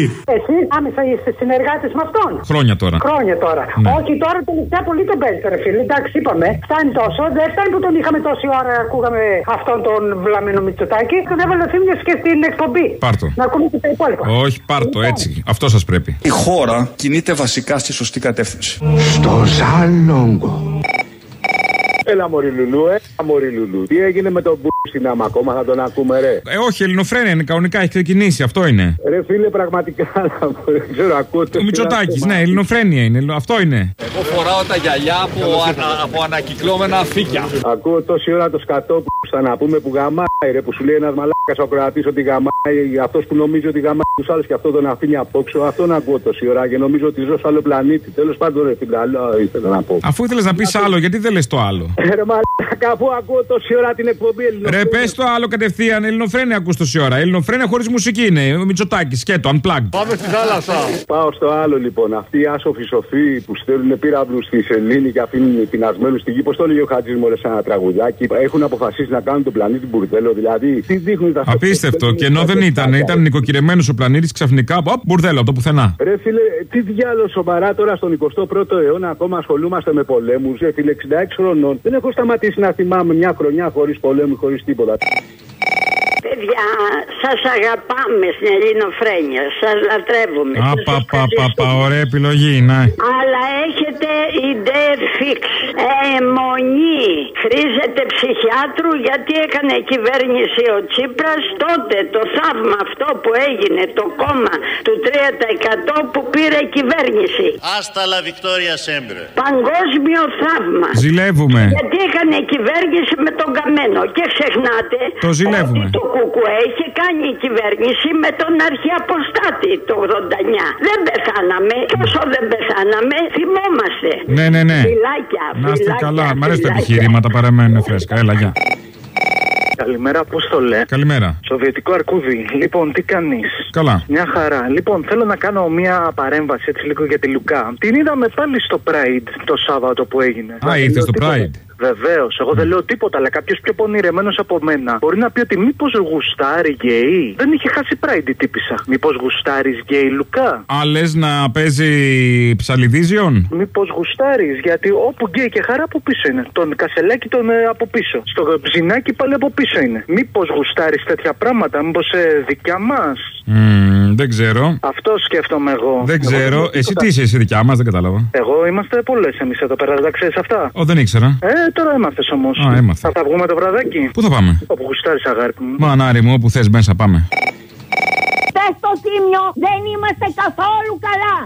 άμεσα είστε συνεργάτες με αυτόν. Χρόνια τώρα. Χρόνια τώρα. Ναι. Όχι τώρα τελευταία πολύ τον παίζετε, ρε φίλε. Εντάξει, είπαμε. Φτάνει τόσο. Δεν φτάνει που τον είχαμε τόση ώρα, ακούγαμε αυτόν τον βλαμμένο Μητσοτάκη. Τον έβαλε θύμιο και στην εκπομπή. Πάρτο. Να ακούμε και τα υπόλοιπα. Όχι, πάρτο έτσι. Αυτό σας πρέπει. Η χώρα κινείται βασικά στη σωστή κατεύθυνση. Στο Ζάλογκο. Έλα, Μωρή Λουλού, έλα, Μωρή Λουλού. Τι έγινε με τον Μπού στην άμα ακόμα, θα τον ακούμε, ρε. Ε, όχι, ελληνοφρένια είναι κανονικά, έχει ξεκινήσει, αυτό είναι. Ρε φίλε, πραγματικά δεν ξέρω, ακούω το Ο Μητσοτάκης, ναι, ελληνοφρένια είναι, αυτό είναι. Εγώ φοράω τα γυαλιά από, ανα, από ανακυκλώμενα φύκια. Ακούω τόση ώρα το σκατό που στα να πούμε που γαμάει, ρε, που σου λέει ένας μαλάκας ο κροατή ότι γαμάει, αυτός που νομίζει ότι γαμάει τους άλλους και αυτό τον αφήνει απόξω. Αυτόν ακούω τόση ώρα και νομίζω ότι ζω σε άλλο πλανήτη. Τέλος πάντων, ρε φίλε, άλλο ήθελα να πω. Αφού ήθελες να πεις άλλο, γιατί δεν λες το άλλο; Ε, Ρε μαλάκα, αφού ακούω τόση ώρα την εκπομπή Ρε, πες το άλλο κατευθείαν. Ελληνοφρένια ακούς τόση ώρα. Ελληνοφρένια χωρίς μουσική είναι. Ο Μητσοτάκης, σκέτο, unplugged. Πάμε στη θάλασσα. Πάω στο άλλο λοιπόν. Αυτοί οι άσοφοι σοφοί που στέλνουν πύραυλους στη σελήνη και αφήνουν πεινασμένους στη γη. Πώς το λέγει ο Χατζή Μωρές σε ένα τραγουδάκι. Έχουν αποφασίσει να κάνουν τον πλανήτη μπουρδέλο. Δηλαδή, τι δείχνουν τα Απίστευτο. Και ενώ δεν ήταν, ήταν νοικοκυρεμένος ο πλανήτης ξαφνικά. Απ, μπουρδέλο από το πουθενά. Ρε φίλε, τι διάλογο σοβαρά τώρα στον 21ο αιώνα ακόμα ασχολούμαστε με πολέμους. Ρε φίλε, 66 χρονών. Δεν έχω σταματήσει να θυμάμαι μια χρονιά χωρίς πολέμου, χωρίς τίποτα. Παιδιά, σας αγαπάμε στην Ελληνοφρένεια. Σας λατρεύουμε. Α, Σας πα, πα, πα, ευχαριστούμε. πα, ωραία επιλογή, ναι. Αλλά έχετε ιδέα φίξ. Αιμονή. Χρήζεται ψυχιάτρου γιατί έκανε κυβέρνηση ο Τσίπρας τότε το θαύμα αυτό που έγινε το κόμμα του 3% που πήρε κυβέρνηση. Άστα λα Βικτόρια Σέμπρε. Παγκόσμιο θαύμα. Ζηλεύουμε. Γιατί έκανε κυβέρνηση με τον Καμένο. Και ξεχνάτε Το ζηλεύουμε. ότι το κουκουέ είχε κάνει η κυβέρνηση με τον αρχιαποστάτη το 89. Δεν πεθάναμε. Και όσο δεν πεθάναμε, θυμόμαστε. Ναι, ναι, ναι. Φυλάκια, Να είστε φυλάκια, καλά. Μ' αρέσουν τα φυλάκια. επιχειρήματα, παραμένουν φρέσκα. Έλα, γεια. Καλημέρα, Απόστολε. Καλημέρα. Σοβιετικό αρκούδι. Λοιπόν, τι κάνεις; Καλά. Μια χαρά. Λοιπόν, θέλω να κάνω μια παρέμβαση έτσι λίγο για τη Λουκά. Την είδαμε πάλι στο Pride το Σάββατο που έγινε. Α, ήρθες στο Pride. Βεβαίως. Εγώ δεν λέω τίποτα, αλλά κάποιος πιο πονηρεμένος από μένα μπορεί να πει ότι μήπως γουστάρει γκέι. Δεν είχε χάσει Pride η τύπισσα. Μήπως γουστάρεις γκέι Λουκά; Α, λες να παίζει ψαλιδίζιον; Μήπως γουστάρεις, γιατί όπου γκέι και χαρά από πίσω είναι. Τον Κασσελάκη τον ε, από πίσω. Στο Ψινάκη πάλι από πίσω είναι. Μήπως γουστάρεις τέτοια πράγματα, μήπως ε, δικιά μας; Μμμ, δεν ξέρω. Αυτό σκέφτομαι εγώ. Δεν Εγώ ξέρω. λέω Εσύ τίποτα. τι είσαι, εσύ δικιά μας, δεν κατάλαβα. Εγώ είμαστε πολλές εμείς εδώ πέρα, δεν τα ξέρεις αυτά; Ω, δεν ήξερα. Ε, τώρα είμαστε όμως. Α, έμαθα. Θα τα βγούμε το βραδάκι. Πού θα πάμε; Όπου γουστάρεις, αγάπη μου. Μανάρι μου, όπου θες μέσα, πάμε. Πες στο τίμιο, δεν είμαστε καθόλου καλά.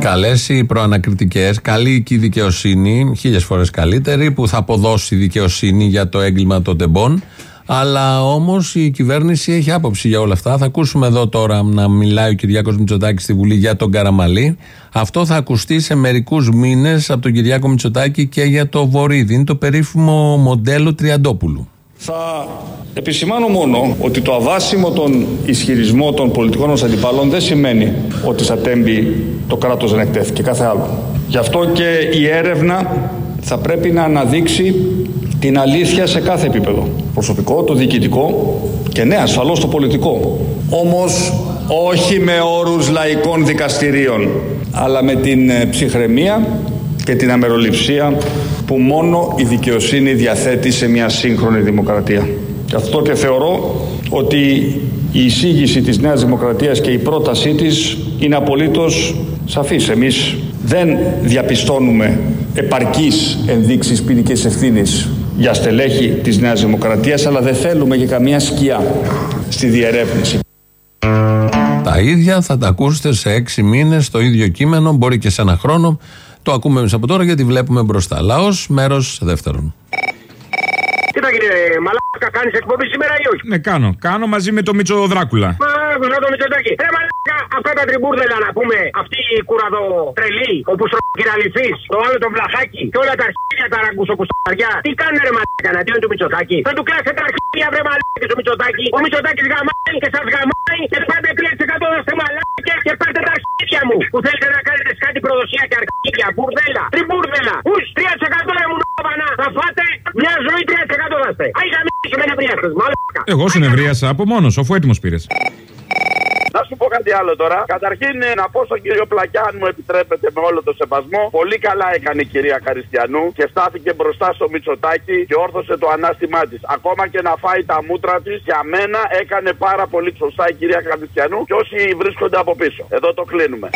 Καλές οι προανακριτικές, καλή και η δικαιοσύνη, χίλιες φορές καλύτερη, που θα αποδώσει δικαιοσύνη για το έγκλημα των τεμπών. Αλλά όμως η κυβέρνηση έχει άποψη για όλα αυτά. Θα ακούσουμε εδώ τώρα να μιλάει ο Κυριάκος Μητσοτάκης στη Βουλή για τον Καραμαλή. Αυτό θα ακουστεί σε μερικούς μήνες από τον Κυριάκο Μητσοτάκη και για το Βορύδι. Είναι το περίφημο μοντέλο Τριαντόπουλου. Θα επισημάνω μόνο ότι το αβάσιμο των ισχυρισμό των πολιτικών μας αντιπάλων δεν σημαίνει ότι στα τέμπη το κράτος δεν εκτέθηκε, κάθε άλλο. Γι' αυτό και η έρευνα θα πρέπει να αναδείξει την αλήθεια σε κάθε επίπεδο. Προσωπικό, το διοικητικό και ναι, ασφαλώς το πολιτικό. Όμως όχι με όρους λαϊκών δικαστηρίων, αλλά με την ε, ψυχραιμία και την αμεροληψία που μόνο η δικαιοσύνη διαθέτει σε μια σύγχρονη δημοκρατία. Γι' αυτό και θεωρώ ότι η εισήγηση της Νέας Δημοκρατίας και η πρότασή της είναι απολύτως σαφής. Εμείς δεν διαπιστώνουμε επαρκείς ενδείξεις ποινικής ευθύνης για στελέχη της Νέας Δημοκρατίας, αλλά δεν θέλουμε και καμία σκιά στη διερεύνηση. Τα ίδια θα τα ακούσετε σε έξι μήνες το ίδιο κείμενο, μπορεί και σε ένα χρόνο. Το ακούμε εμείς από τώρα γιατί βλέπουμε μπροστά. Λαός, μέρος δεύτερον. Κοίτα κύριε Μαλάκα, κάνεις εκπομπή σήμερα ή όχι; Ναι, κάνω. Κάνω μαζί με το Μίτσο Δράκουλα. Μα άκουσα το Μητσοτάκη. Ρε μαλάκα, αυτά τα τριμπούρδελα να πούμε. Αυτή η κουραδοτρελή, όπου στροκυραλυφή, το άλλο το βλαχάκι και όλα τα αρχίδια τα ραγκουσοκουσταριά. Τι κάνουν ρε μαλάκα εναντίον του Μητσοτάκη. Θα του κλάσετε τα αρχίδια βρε μαλάκα στο Μητσοτάκη. Ο Μητσοτάκης γαμάει και σας γαμάει και πάτε 3% να είστε μαλάκια και πάτε τα αρχίδια μου. Που θέλετε να κάνετε κάτι προδοσία και αρχίδια. Μπουρδέλα, τριμπούρδελα. Ους 3% να μου νόβανα. Θα φάτε μια ζωή 3% θα είστε. Αϊ γαμίσει με νευρίαστες, μαλάκα. Εγώ συνευρίασα από μόνος, αφού έτοιμος πήρες. Να σου πω κάτι άλλο τώρα. Καταρχήν ε, να πω στον κύριο Πλακιά, αν μου επιτρέπετε με όλο το σεβασμό, πολύ καλά έκανε η κυρία Καριστιανού και στάθηκε μπροστά στο Μητσοτάκι και όρθωσε το ανάστημά της. Ακόμα και να φάει τα μούτρα της, για μένα έκανε πάρα πολύ σωστά η κυρία Καριστιανού και όσοι βρίσκονται από πίσω. Εδώ το κλείνουμε.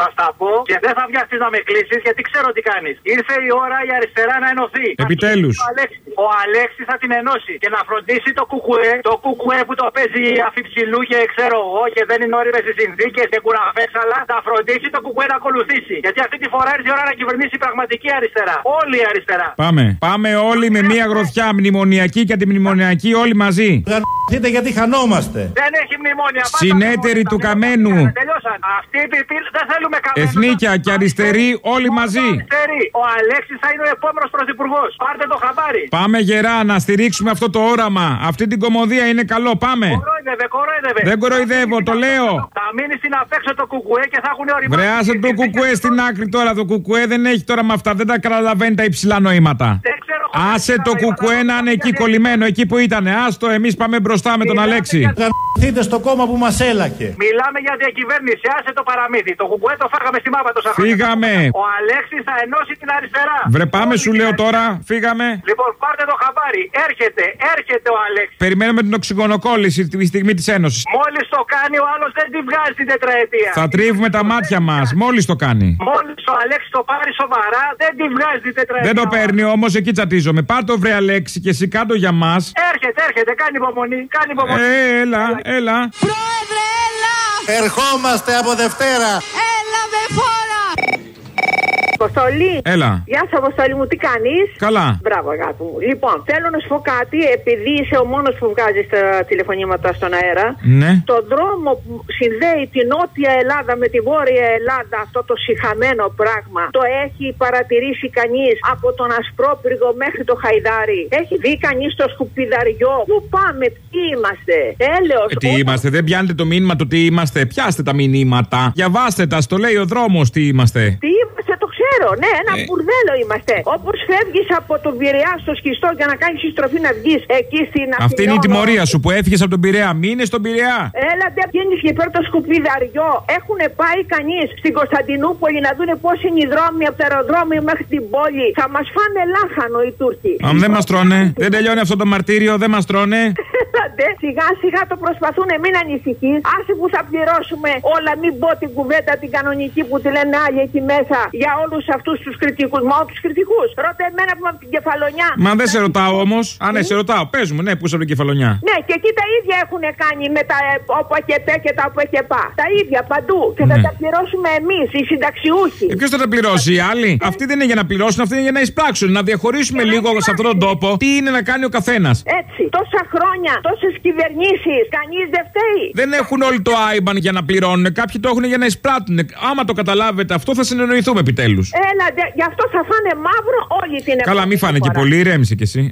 Θα στα πω και δεν θα βιαστείς να με κλείσεις γιατί ξέρω τι κάνεις. Ήρθε η ώρα η αριστερά να ενωθεί. Επιτέλους. Ο Αλέξη. Ο Αλέξη θα την ενώσει και να φροντίσει το κουκουέ. Το κουκουέ που το παίζει αφιψηλού και ξέρω εγώ και δεν είναι όριμες οι συνθήκες και κουραφέξαλα. Θα φροντίσει το κουκουέ να ακολουθήσει. Γιατί αυτή τη φορά ήρθε η ώρα να κυβερνήσει η πραγματική αριστερά. Όλη η αριστερά. Πάμε. Πάμε όλοι με μία γροθιά μνημονιακή και αντιμνημονιακή, όλοι μαζί. Γαμηθείτε γιατί χανόμαστε. Δεν έχει μνημόνια. Πάντα Συνέτεροι του καμένου. Τελειώσαν. Αυτοί οι πιπίλ δεν θέλουμε καμένου. Εθνίκια και αριστεροί, όλοι μαζί. Αριστεροί. Ο Αλέξη θα είναι ο επόμενος πρωθυπουργός. Πάρτε το χαμπάρι. Πάμε γερά να στηρίξουμε αυτό το όραμα. Αυτή την κομμωδία είναι καλό. Πάμε. Κορόιδευε, κορόιδευε. Δεν κοροϊδεύω, το λέω. Θα μείνει στην απέξω το κουκουέ και θα έχουν οριμάσει. Βρεάσε το κουκουέ στην άκρη τώρα. Το κουκουέ δεν έχει τώρα με αυτά. Δεν τα καταλαβαίνει τα υψηλά νοήματα. Άσε το κουκουέ να είναι εκεί κολλημένο, εκεί που ήταν. Άστο, εμείς πάμε μπροστά με τον Αλέξη. Γαμηθείτε στο κόμμα που μας έλακε. Μιλάμε για διακυβέρνηση. Άσε το παραμύθι. Το κουκουέ το φάγαμε στη μάπα τόσα χρόνια. Φύγαμε. Ο Αλέξης θα ενώσει την αριστερά. Βρε πάμε, σου λέω τώρα. Φύγαμε. Λοιπόν, πάρτε το χαμπάρι. Έρχεται, έρχεται ο Αλέξης. Περιμένουμε την οξυγονοκόλληση τη στιγμή της Ένωσης. Μόλις το κάνει, ο άλλος δεν τη βγάζει την τετραετία. Θα τρίβουμε τα μάτια μας. Μόλις το κάνει. Μόλις ο Αλέξης το πάρει σοβαρά, δεν τη βγάζει την τετραετία. Δεν το παίρνει όμως, εκεί τσατίζομαι. Πάρ το βρε Αλέξη και εσύ κάτω για μας. Έρχεται, έρχεται, κάνει υπομονή. Κάνει υπομονή. Ε, έλα, έλα. Πρόεδρε, έλα! Ερχόμαστε από Δευτέρα. Έλα με φόρα! Αποστολή. Έλα. Γεια σου, Αποστολή μου, τι κάνεις; Καλά. Μπράβο, αγάπη μου. Λοιπόν, θέλω να σου πω κάτι, επειδή είσαι ο μόνος που βγάζει τα τηλεφωνήματα στον αέρα. Ναι. Το δρόμο που συνδέει τη Νότια Ελλάδα με τη Βόρεια Ελλάδα, αυτό το συχαμένο πράγμα, το έχει παρατηρήσει κανείς από τον Ασπρόπυργο μέχρι το Χαϊδάρι. Έχει δει κανείς το σκουπιδαριό; Πού πάμε, ποιοι είμαστε; Έλεος. Ε, Τι είμαστε, δεν πιάνετε το μήνυμα του τι είμαστε. Πιάστε τα μηνύματα. Διαβάστε τα, στο λέει ο δρόμος τι είμαστε. Τι είμαστε, το ξέρω. Ναι, ένα Ε. μπουρδέλο είμαστε. Όπως φεύγεις από τον Πειραιά στο Σχιστό για να κάνεις στροφή να βγεις εκεί στην Αυτή είναι η Αθηνόνα. τιμωρία σου που έφυγες από τον Πειραιά. Μείνε στον Πειραιά. Έλα, δεν βγαίνεις και πέρα το σκουπιδαριό. Έχουν πάει κανείς στην Κωνσταντινούπολη να δούνε πώς είναι οι δρόμοι από το αεροδρόμιο μέχρι την πόλη. Θα μας φάνε λάχανο οι Τούρκοι. Αν δεν μας τρώνε, δεν τελειώνει αυτό το μαρτύριο, δεν μας τρώνε. Έλατε, σιγά σιγά το προσπαθούν, μην ανησυχείς. Άσε που θα πληρώσουμε όλα, μην πω την κουβέντα την κανονική που τη λένε άλλοι εκεί μέσα για όλους αυτούς τους κριτικούς. Μα τους κριτικούς. Ρώτα εμένα που είμαι από την κεφαλονιά. Μα δεν σε ρωτάω όμως. Α, ναι, σε ρωτάω. Πες μου, ναι, που είσαι από την κεφαλονιά. Ναι, και εκεί τα ίδια έχουν κάνει με τα ε, όπου και πέ και τα όπου και πά. Τα ίδια παντού. Και θα Ναι. τα πληρώσουμε εμείς, οι συνταξιούχοι. Ε, Ποιος θα τα πληρώσει, οι άλλοι; Αυτοί δεν είναι για να πληρώσουν, αυτοί είναι για να εισπράξουν. Να διαχωρίσουμε λίγο σε αυτόν τον τόπο τι είναι να κάνει ο καθένας. Έτσι, τόσα χρόνια, τόσες κυβερνήσεις, κανείς δεν φταίει. Δεν έχουν όλοι το άιμπαν για να πληρώνουν. Κάποιοι το έχουν για να εισπράττουν. Άμα το καταλάβετε αυτό, θα συνεννοηθούμε επιτέλους. Έλα, δε- γι' αυτό θα φάνε μαύρο όλοι την Καλά, μη επόμενη φάνε και φορά. πολύ, ηρέμησε κι εσύ.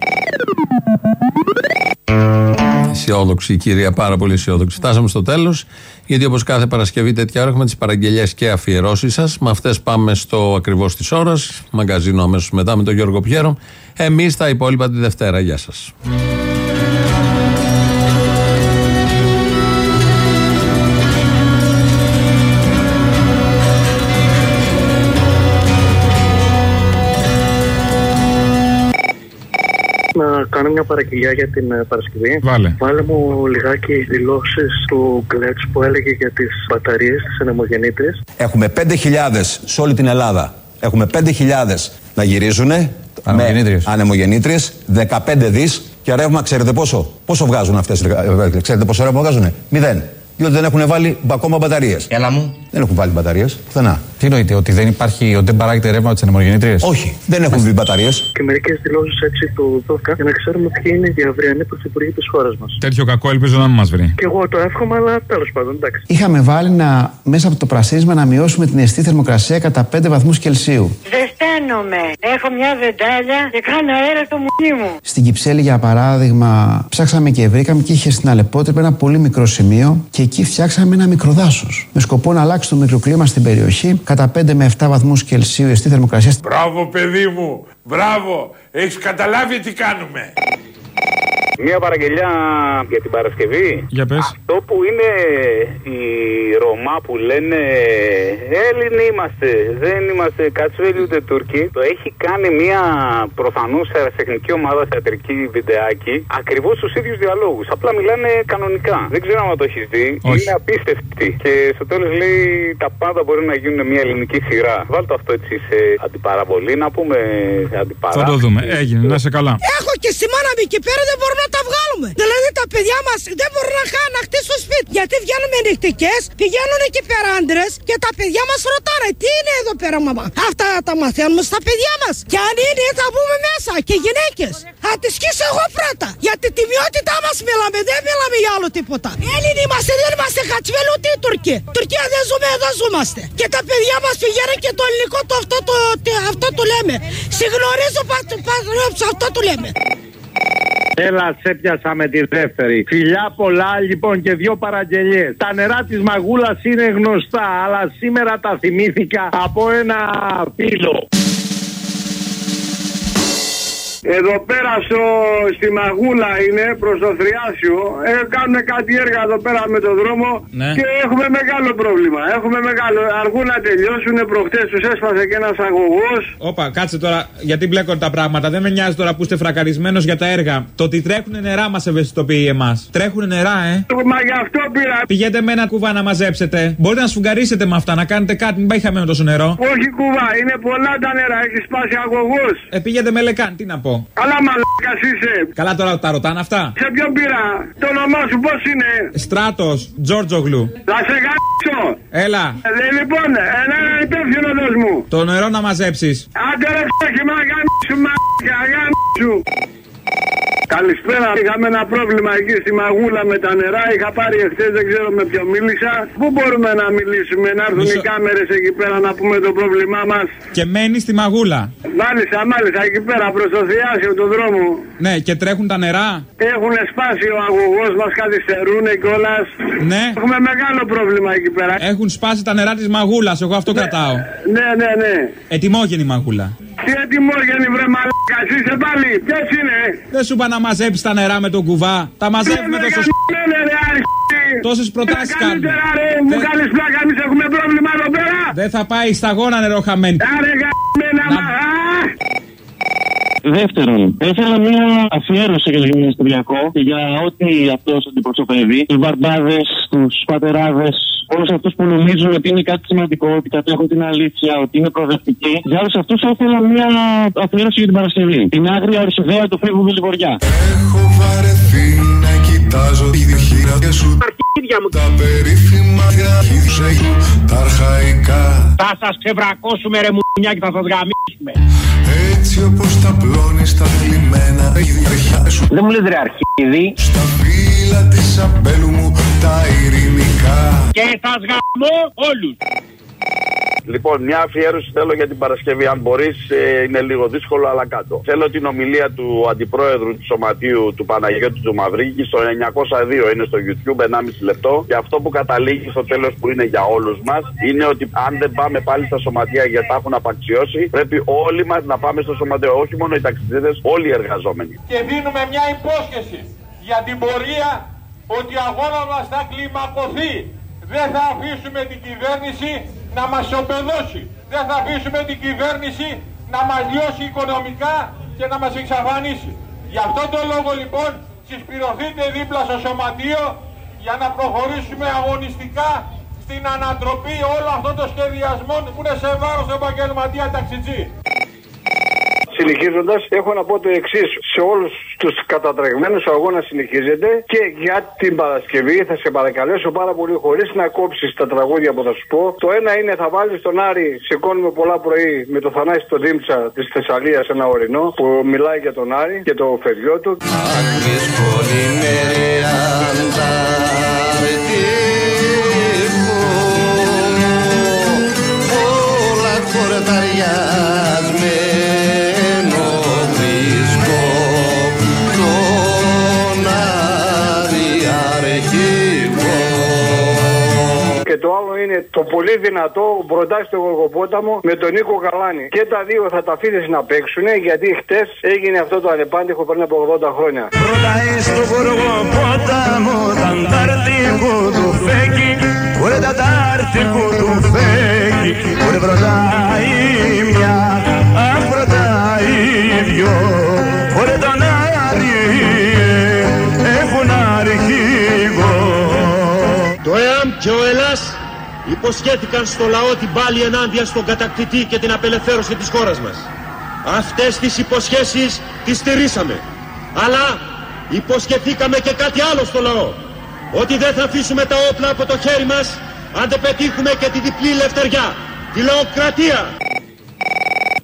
Αισιόδοξη η κυρία, πάρα πολύ αισιόδοξη. Φτάσαμε στο τέλος, γιατί όπως κάθε Παρασκευή τέτοια ώρα έχουμε τις παραγγελίε και αφιερώσεις σας. Με αυτές πάμε στο ακριβώς της ώρας, μαγκαζίνο αμέσως μετά με τον Γιώργο Πιέρο. Εμείς τα υπόλοιπα τη Δευτέρα. Γεια σας. Κάνω μια παραγγελιά για την ε, Παρασκευή. Βάλε. Βάλε μου λιγάκι δηλώσεις του Γκλέτ που έλεγε για τις μπαταρίες της ανεμογεννήτρια. Έχουμε 5.000 σε όλη την Ελλάδα. Έχουμε 5.000 να γυρίζουν με ανεμογεννήτριες, 15 δις και ρεύμα ξέρετε πόσο; Πόσο βγάζουν αυτές, ε, ξέρετε πόσο ρεύμα βγάζουν. Μηδέν. Διότι δεν έχουν βάλει ακόμα μπαταρίες. Έλα μου. Δεν έχουν βάλει μπαταρίες. Πουθενά. Τι εννοείται, ότι δεν υπάρχει, ότι δεν παράγεται ρεύμα από τις ανεμογεννήτριες; Όχι, δεν έχουν βγει μπαταρίες. Και μερικές δηλώσεις έτσι του 12 για να ξέρουμε ποιοι είναι οι αυριανοί πρωθυπουργοί της χώρας μας. Τέτοιο κακό ελπίζω να μην μας βρει. Και εγώ το εύχομαι, αλλά τέλος πάντων εντάξει. Είχαμε βάλει να, μέσα από το πρασίνισμα να μειώσουμε την αισθή θερμοκρασία κατά 5 βαθμούς Κελσίου. Ζεσταίνομαι. Έχω μια βεντάλια και κάνω αέρα στο μουνί μου. Στην Κυψέλη, για παράδειγμα, ψάξαμε και βρήκαμε και είχε στην Αλεπότρεπη ένα πολύ μικρό σημείο και εκεί φτιάξαμε ένα μικρό δάσο. Με σκοπό να αλλάξει το μικροκλίμα στην περιοχή κατά 5 με 7 βαθμούς Κελσίου η αισθή θερμοκρασία. Μπράβο, παιδί μου. Μπράβο. Έχεις καταλάβει τι κάνουμε. Μια παραγγελιά για την Παρασκευή. Για πες. Αυτό που είναι η Ρωμά που λένε Έλληνοι είμαστε, δεν είμαστε Κατσουέλοι ούτε Τούρκοι. Το έχει κάνει μια προφανώς αεραστεχνική ομάδα θεατρική βιντεάκι ακριβώς στους ίδιους διαλόγους. Απλά μιλάνε κανονικά. Δεν ξέρω αν το έχεις δει. Όχι. Είναι απίστευτη. Και στο τέλος λέει τα πάντα μπορεί να γίνουν μια ελληνική σειρά. Βάλτε αυτό έτσι σε αντιπαραβολή, να πούμε αντιπαρά. Θα το δούμε. Έγινε, να σε καλά. Έχω και στη μάνα μου εκεί πέρα δεν μπορούμε να τα βγάλουμε. Δηλαδή τα παιδιά μας δεν μπορούν να, χά- να χτίσουν σπίτι. Γιατί βγαίνουμε νυχτικέ, πηγαίνουν εκεί πέρα άντρες και τα παιδιά μας ρωτάνε τι είναι εδώ πέρα, μαμά; Αυτά τα μαθαίνουμε στα παιδιά μας. Και αν είναι θα μπούμε μέσα και γυναίκες. Θα τη σκίσω εγώ πρώτα. Γιατί τη μειότητά μας μιλάμε, δεν μιλάμε για άλλο τίποτα. Έλληνοι είμαστε, δεν είμαστε χατσβέλοι ούτε οι Τουρκοί. Τουρκία δεν ζούμε, εδώ ζούμαστε. Και τα παιδιά μας πηγαίνουν και το ελληνικό το αυτό το, τε- αυτό το λέμε. Συγνωρίζω πα- πα- αυτό το λέμε. Έλα, σε πιάσα με τη δεύτερη. Φιλιά πολλά, λοιπόν, και δύο παραγγελίες. Τα νερά της μαγούλας είναι γνωστά, αλλά σήμερα τα θυμήθηκα από ένα φίλο. Εδώ πέρα στο, στη Μαγούλα είναι προς το Θριάσιο. Ε, κάνουν κάτι έργα εδώ πέρα με το δρόμο Ναι. και έχουμε μεγάλο πρόβλημα. Έχουμε μεγάλο. Αργούν να τελειώσουν. Προχτές τους έσπασε και ένας αγωγός. Όπα, κάτσε τώρα, γιατί μπλέκονται τα πράγματα. Δεν με νοιάζει τώρα που είστε φρακαρισμένος για τα έργα. Το ότι τρέχουν νερά μας ευαισθητοποιεί εμάς. Τρέχουν νερά, ε. Μα γι' αυτό πήρα. Πηγαίνετε με ένα κουβά να μαζέψετε. Μπορείτε να σφουγγαρίσετε με αυτά, να κάνετε κάτι, μην πάει χαμένο τόσο νερό. Όχι κουβά, είναι πολλά τα νερά. Έχει σπάσει αγωγός. Ε, πηγαίνετε με λεκάν, τι να πω. Ολυμπιακό. Καλά, μαλάκας είσαι. Καλά τώρα τα ρωτάνε αυτά. Σε ποιον πήρα, το όνομά σου πώς είναι; Στράτος, Τζόρτζογλου. Θα σε γάμψω. Έλα. Ε, λοιπόν, ένα υπεύθυνο δώσ' μου. Το νερό να μαζέψεις. Άντε ρε φτώχη, μα γάμψου, μα γάμψου. Καλησπέρα. Είχαμε ένα πρόβλημα εκεί στη Μαγούλα με τα νερά. Είχα πάρει εχθές, δεν ξέρω με ποιο μίλησα. Πού μπορούμε να μιλήσουμε, να έρθουν Μισό- οι κάμερες εκεί πέρα να πούμε το πρόβλημά μας; Και μένει στη μαγούλα. Μάλιστα, μάλιστα, εκεί πέρα προς το θειάσιο του δρόμου. Ναι, και τρέχουν τα νερά. Έχουν σπάσει ο αγωγός μας, καθυστερούν κιόλας. Ναι. Έχουμε μεγάλο πρόβλημα εκεί πέρα. Έχουν σπάσει τα νερά της μαγούλας. Εγώ αυτό κρατάω. Ναι, ναι, ναι. Ετοιμόγενη μαγούλα. Τι ετοιμόγενη βρε μαλάκα, είσαι πάλι. Ποιος είναι; Δεν σου είπα να μαζέψεις τα νερά με τον κουβά. Τα μαζεύουμε τόσο. Ναι, ναι, ρε, αρχή. Τόσες προτάσεις κάνουμε. Καλύτερα ρε, μου κάνεις πλάκα, εμείς έχουμε πρόβλημα εδώ πέρα. Δεν θα πάει σταγόνα νερό χαμένη. Άρε γαμμένα μα, α! Δεύτερον, ήθελα μια αφιέρωση για τον Γυμναστηριακό και για ό,τι αυτός αντιπροσωπεύει. Τους μπαρμπάδες, τους πατεράδες, όλους αυτούς που νομίζουν ότι είναι κάτι σημαντικό, ότι κατέχουν την αλήθεια, ότι είναι προοδευτικοί. Για όλους αυτούς θα ήθελα μια αφιέρωση για την Παρασκευή. Την άγρια ορσιδέα του Φίβου Βιλιβοριά. Έχω βαρεθεί να κοιτάζω τη διχείρα σου Τα περίφημα γραφίδια σου Τα αρχαϊκά Θα σας ξεβρακώσουμε ρε μουνιά και θα σας γαμίσουμε. Έτσι όπως τα πλώνεις τα θλιμμένα ίδια σου Δεν μου λες ρε αρχίδι. Στα φύλλα της αμπέλου μου τα ειρηνικά Και θα σγαμώ όλους. Λοιπόν, μια αφιέρωση θέλω για την Παρασκευή. Αν μπορείς, είναι λίγο δύσκολο, αλλά κάτω. Θέλω την ομιλία του αντιπρόεδρου του Σωματείου του Παναγιώτη του Μαυρίκη στο 902. Είναι στο YouTube, 1,5 λεπτό. Και αυτό που καταλήγει στο τέλος που είναι για όλους μας είναι ότι αν δεν πάμε πάλι στα σωματεία γιατί τα έχουν απαξιώσει, πρέπει όλοι μας να πάμε στο σωματείο. Όχι μόνο οι ταξιδίδε, όλοι οι εργαζόμενοι. Και δίνουμε μια υπόσχεση για την πορεία ότι ο αγώνας μας θα κλιμακωθεί. Δεν θα αφήσουμε την κυβέρνηση να μας οπεδώσει. Δεν θα αφήσουμε την κυβέρνηση να μας λιώσει οικονομικά και να μας εξαφανίσει. Γι' αυτό το λόγο λοιπόν συσπηρωθείτε δίπλα στο σωματείο για να προχωρήσουμε αγωνιστικά στην ανατροπή όλων αυτών των σχεδιασμών που είναι σε βάρος του επαγγελματία ταξιτζή. Συνεχίζοντας, έχω να πω το εξής. Σε όλους τους κατατρεγμένους, ο αγώνα συνεχίζεται και για την Παρασκευή θα σε παρακαλέσω πάρα πολύ, χωρίς να κόψεις τα τραγούδια που θα σου πω. Το ένα είναι θα βάλεις τον Άρη, σηκώνουμε πολλά πρωί με το Θανάση τον Δήμτσα της Θεσσαλίας ένα ορεινό που μιλάει για τον Άρη και το φεριό του. Όλα χορταριασμένο το πολύ δυνατό μπροστά στο Γοργοπόταμο με τον Νίκο Καλάνη. Και τα δύο θα τα αφήσεις να παίξουν γιατί χτες έγινε αυτό το ανεπάντηχο πριν από 80 χρόνια. Προτάει στο Γοργοπόταμο τα αντάρτικο του φέκι Ωραία τα αντάρτικο του φέκι Ωραία προτάει μια, αν προτάει δυο Ωραία τον Άρη έχουν αρχηγό Το ΕΑΜ και ο ΕΛΑΣ υποσχέθηκαν στο λαό την πάλη ενάντια στον κατακτητή και την απελευθέρωση της χώρας μας. Αυτές τις υποσχέσεις τις στηρίσαμε. Αλλά υποσχεθήκαμε και κάτι άλλο στο λαό. Ότι δεν θα αφήσουμε τα όπλα από το χέρι μας αν δεν πετύχουμε και τη διπλή ελευθεριά. Τη λαοκρατία.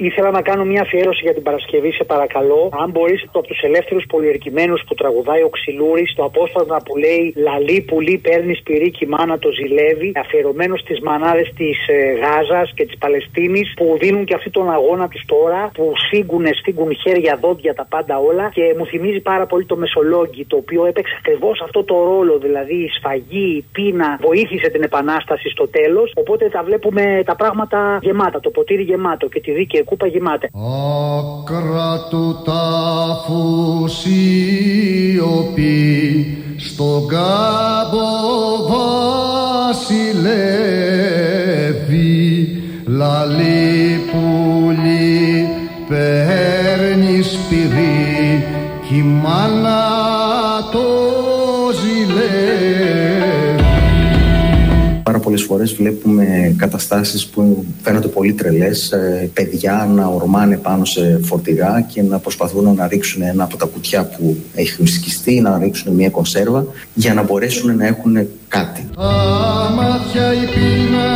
Ήθελα να κάνω μια αφιέρωση για την Παρασκευή, σε παρακαλώ. Αν μπορείς από τους ελεύθερους πολιορκημένους που τραγουδάει ο Ξυλούρης, το απόσπασμα που λέει Λαλή πουλί παίρνεις σπυρίκι μάνα το ζηλεύει, αφιερωμένος στις μανάδες της ε, Γάζας και της Παλαιστίνης, που δίνουν και αυτοί τον αγώνα τους τώρα, που σφίγγουν, σφίγγουν χέρια, δόντια, τα πάντα όλα. Και μου θυμίζει πάρα πολύ το Μεσολόγγι, το οποίο έπαιξε ακριβώς αυτό το ρόλο, δηλαδή η σφαγή, η πείνα, βοήθησε την επανάσταση στο τέλος. Οπότε τα βλέπουμε τα πράγματα γεμάτα, το ποτήρι γεμάτο και τη δίκαιη κούπα γεμάται. Άκρα του τάφου σιωπή στον κάμπο βασιλεύει λαλή πουλί παίρνει σπυρί κι η μάνα το ζηλεύει πολλές φορές βλέπουμε καταστάσεις που φαίνονται πολύ τρελές, ε, παιδιά να ορμάνε πάνω σε φορτηγά και να προσπαθούν να ρίξουν ένα από τα κουτιά που έχει σκιστεί, να ρίξουν μια κονσέρβα για να μπορέσουν να έχουν κάτι. Τα μάτια η πείνα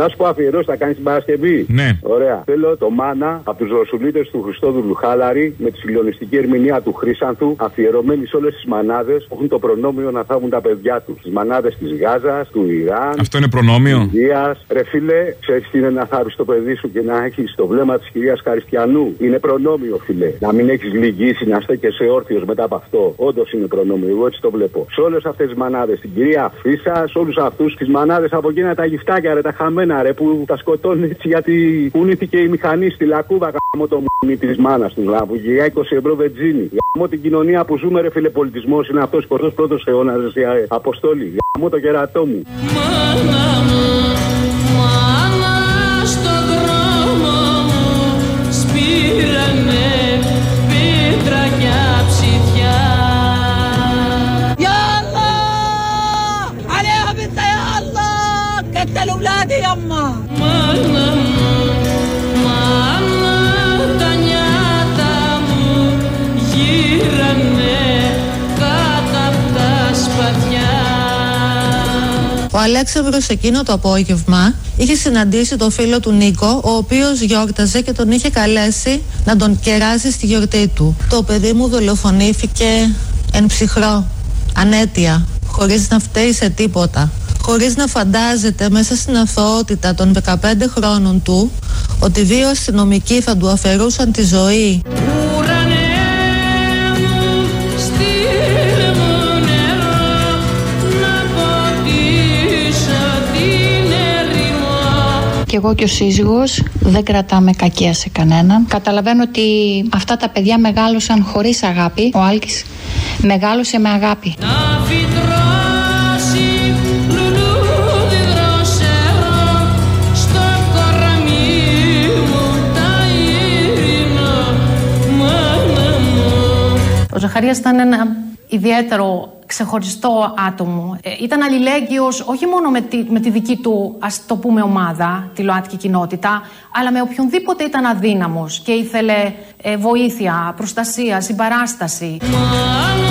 Να σου πω αφιερώσει, θα κάνεις την Παρασκευή. Ναι. Ωραία. Θέλω το μάνα από τους Ρωσουλίτες του Χριστόδουλου Χάλαρη με τη συγκλονιστική ερμηνεία του Χρήσανθου αφιερωμένη σε όλες τις μανάδες που έχουν το προνόμιο να θάβουν τα παιδιά τους. Τις μανάδες της Γάζας, του Ιράν. Αυτό είναι προνόμιο; Ινδίας. Ρε φίλε, ξέρεις τι είναι να θάρρει το παιδί σου και να έχεις το βλέμμα της κυρίας Καριστιανού; Είναι προνόμιο, φίλε. Να μην έχεις λυγίσει, να στέκεσαι όρθιος μετά από αυτό. Όντως είναι προνόμιο. Εγώ έτσι το βλέπω. Σε όλες αυτές τις μανάδες, την κυρία Φίσα, σε όλους αυτούς τις μανάδες από εκείνα τα γυφτάκια, ρε, τα χαμένα, ρε, που τα σκοτώνουν έτσι γιατί κουνήθηκε η μηχανή στη λακκούβα γάμο το μουνί της μάνας του. Λάβου για 20 ευρώ βενζίνη. Γάμο την κοινωνία που ζούμε, ρε, φίλε, πολιτισμός είναι αυτός 21ο αιώνας, ρε, ε, αποστόλη. Γάμο το κερατό μου. Μάνα στο δρόμο μου σπήρανε πέτρα και αψιδιά απ' τα σπαθιά Ο Αλέξανδρος εκείνο το απόγευμα είχε συναντήσει τον φίλο του Νίκο, ο οποίος γιόρταζε και τον είχε καλέσει να τον κεράσει στη γιορτή του. Το παιδί μου δολοφονήθηκε εν ψυχρό, ανέτεια, χωρίς να φταίει σε τίποτα. Χωρίς να φαντάζεται μέσα στην αθωότητα των 15 χρόνων του ότι δύο αστυνομικοί θα του αφαιρούσαν τη ζωή. Στείλε μου νερό να ποτίσω την ερημό Και εγώ και ο σύζυγος δεν κρατάμε κακία σε κανέναν. Καταλαβαίνω ότι αυτά τα παιδιά μεγάλωσαν χωρίς αγάπη. Ο Άλκης μεγάλωσε με αγάπη. Να Ζαχαρίας ήταν ένα ιδιαίτερο ξεχωριστό άτομο. Ε, ήταν αλληλέγγυος όχι μόνο με τη, με τη δική του, ας το πούμε, ομάδα, τη ΛΟΑΤΚΙ κοινότητα, αλλά με οποιονδήποτε ήταν αδύναμος και ήθελε ε, βοήθεια, προστασία, συμπαράσταση. Μάνα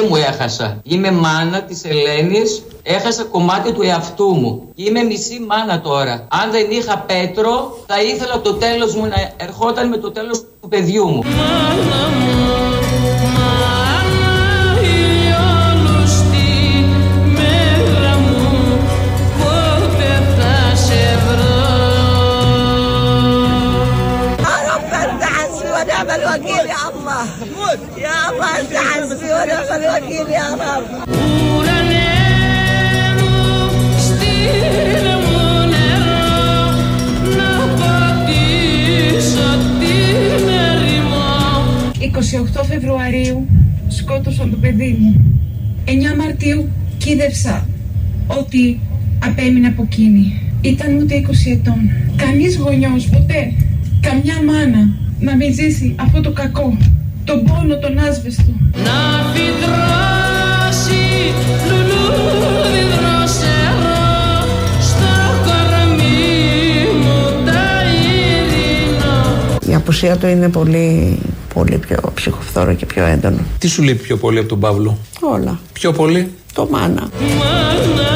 Το παιδί μου έχασα. Είμαι μάνα της Ελένης. Έχασα κομμάτι του εαυτού μου. Είμαι μισή μάνα τώρα. Αν δεν είχα Πέτρο, θα ήθελα το τέλος μου να ερχόταν με το τέλος του παιδιού μου. Μάνα μου, يا الله انت حسبي ونعم الوكيل يا رب Ουρανέ μου, στείλε μου νερό να πατήσω την ερημό 28 Φεβρουαρίου σκότωσαν το παιδί μου. 9 Μαρτίου κίδευσα ότι απέμεινε από εκείνη. Ήταν ούτε 20 ετών. Κανείς γονιός ποτέ, καμιά μάνα να μην ζήσει αυτό το κακό, τον πόνο, τον άσβεστο. Να φυτρώσει λουλούδι δροσερό στο κορμί μου τα ήρυνα Η απουσία του είναι πολύ, πολύ πιο ψυχοφθόρο και πιο έντονο. Τι σου λείπει πιο πολύ από τον Παύλο, Όλα. Πιο πολύ; Το μάνα. Μάνα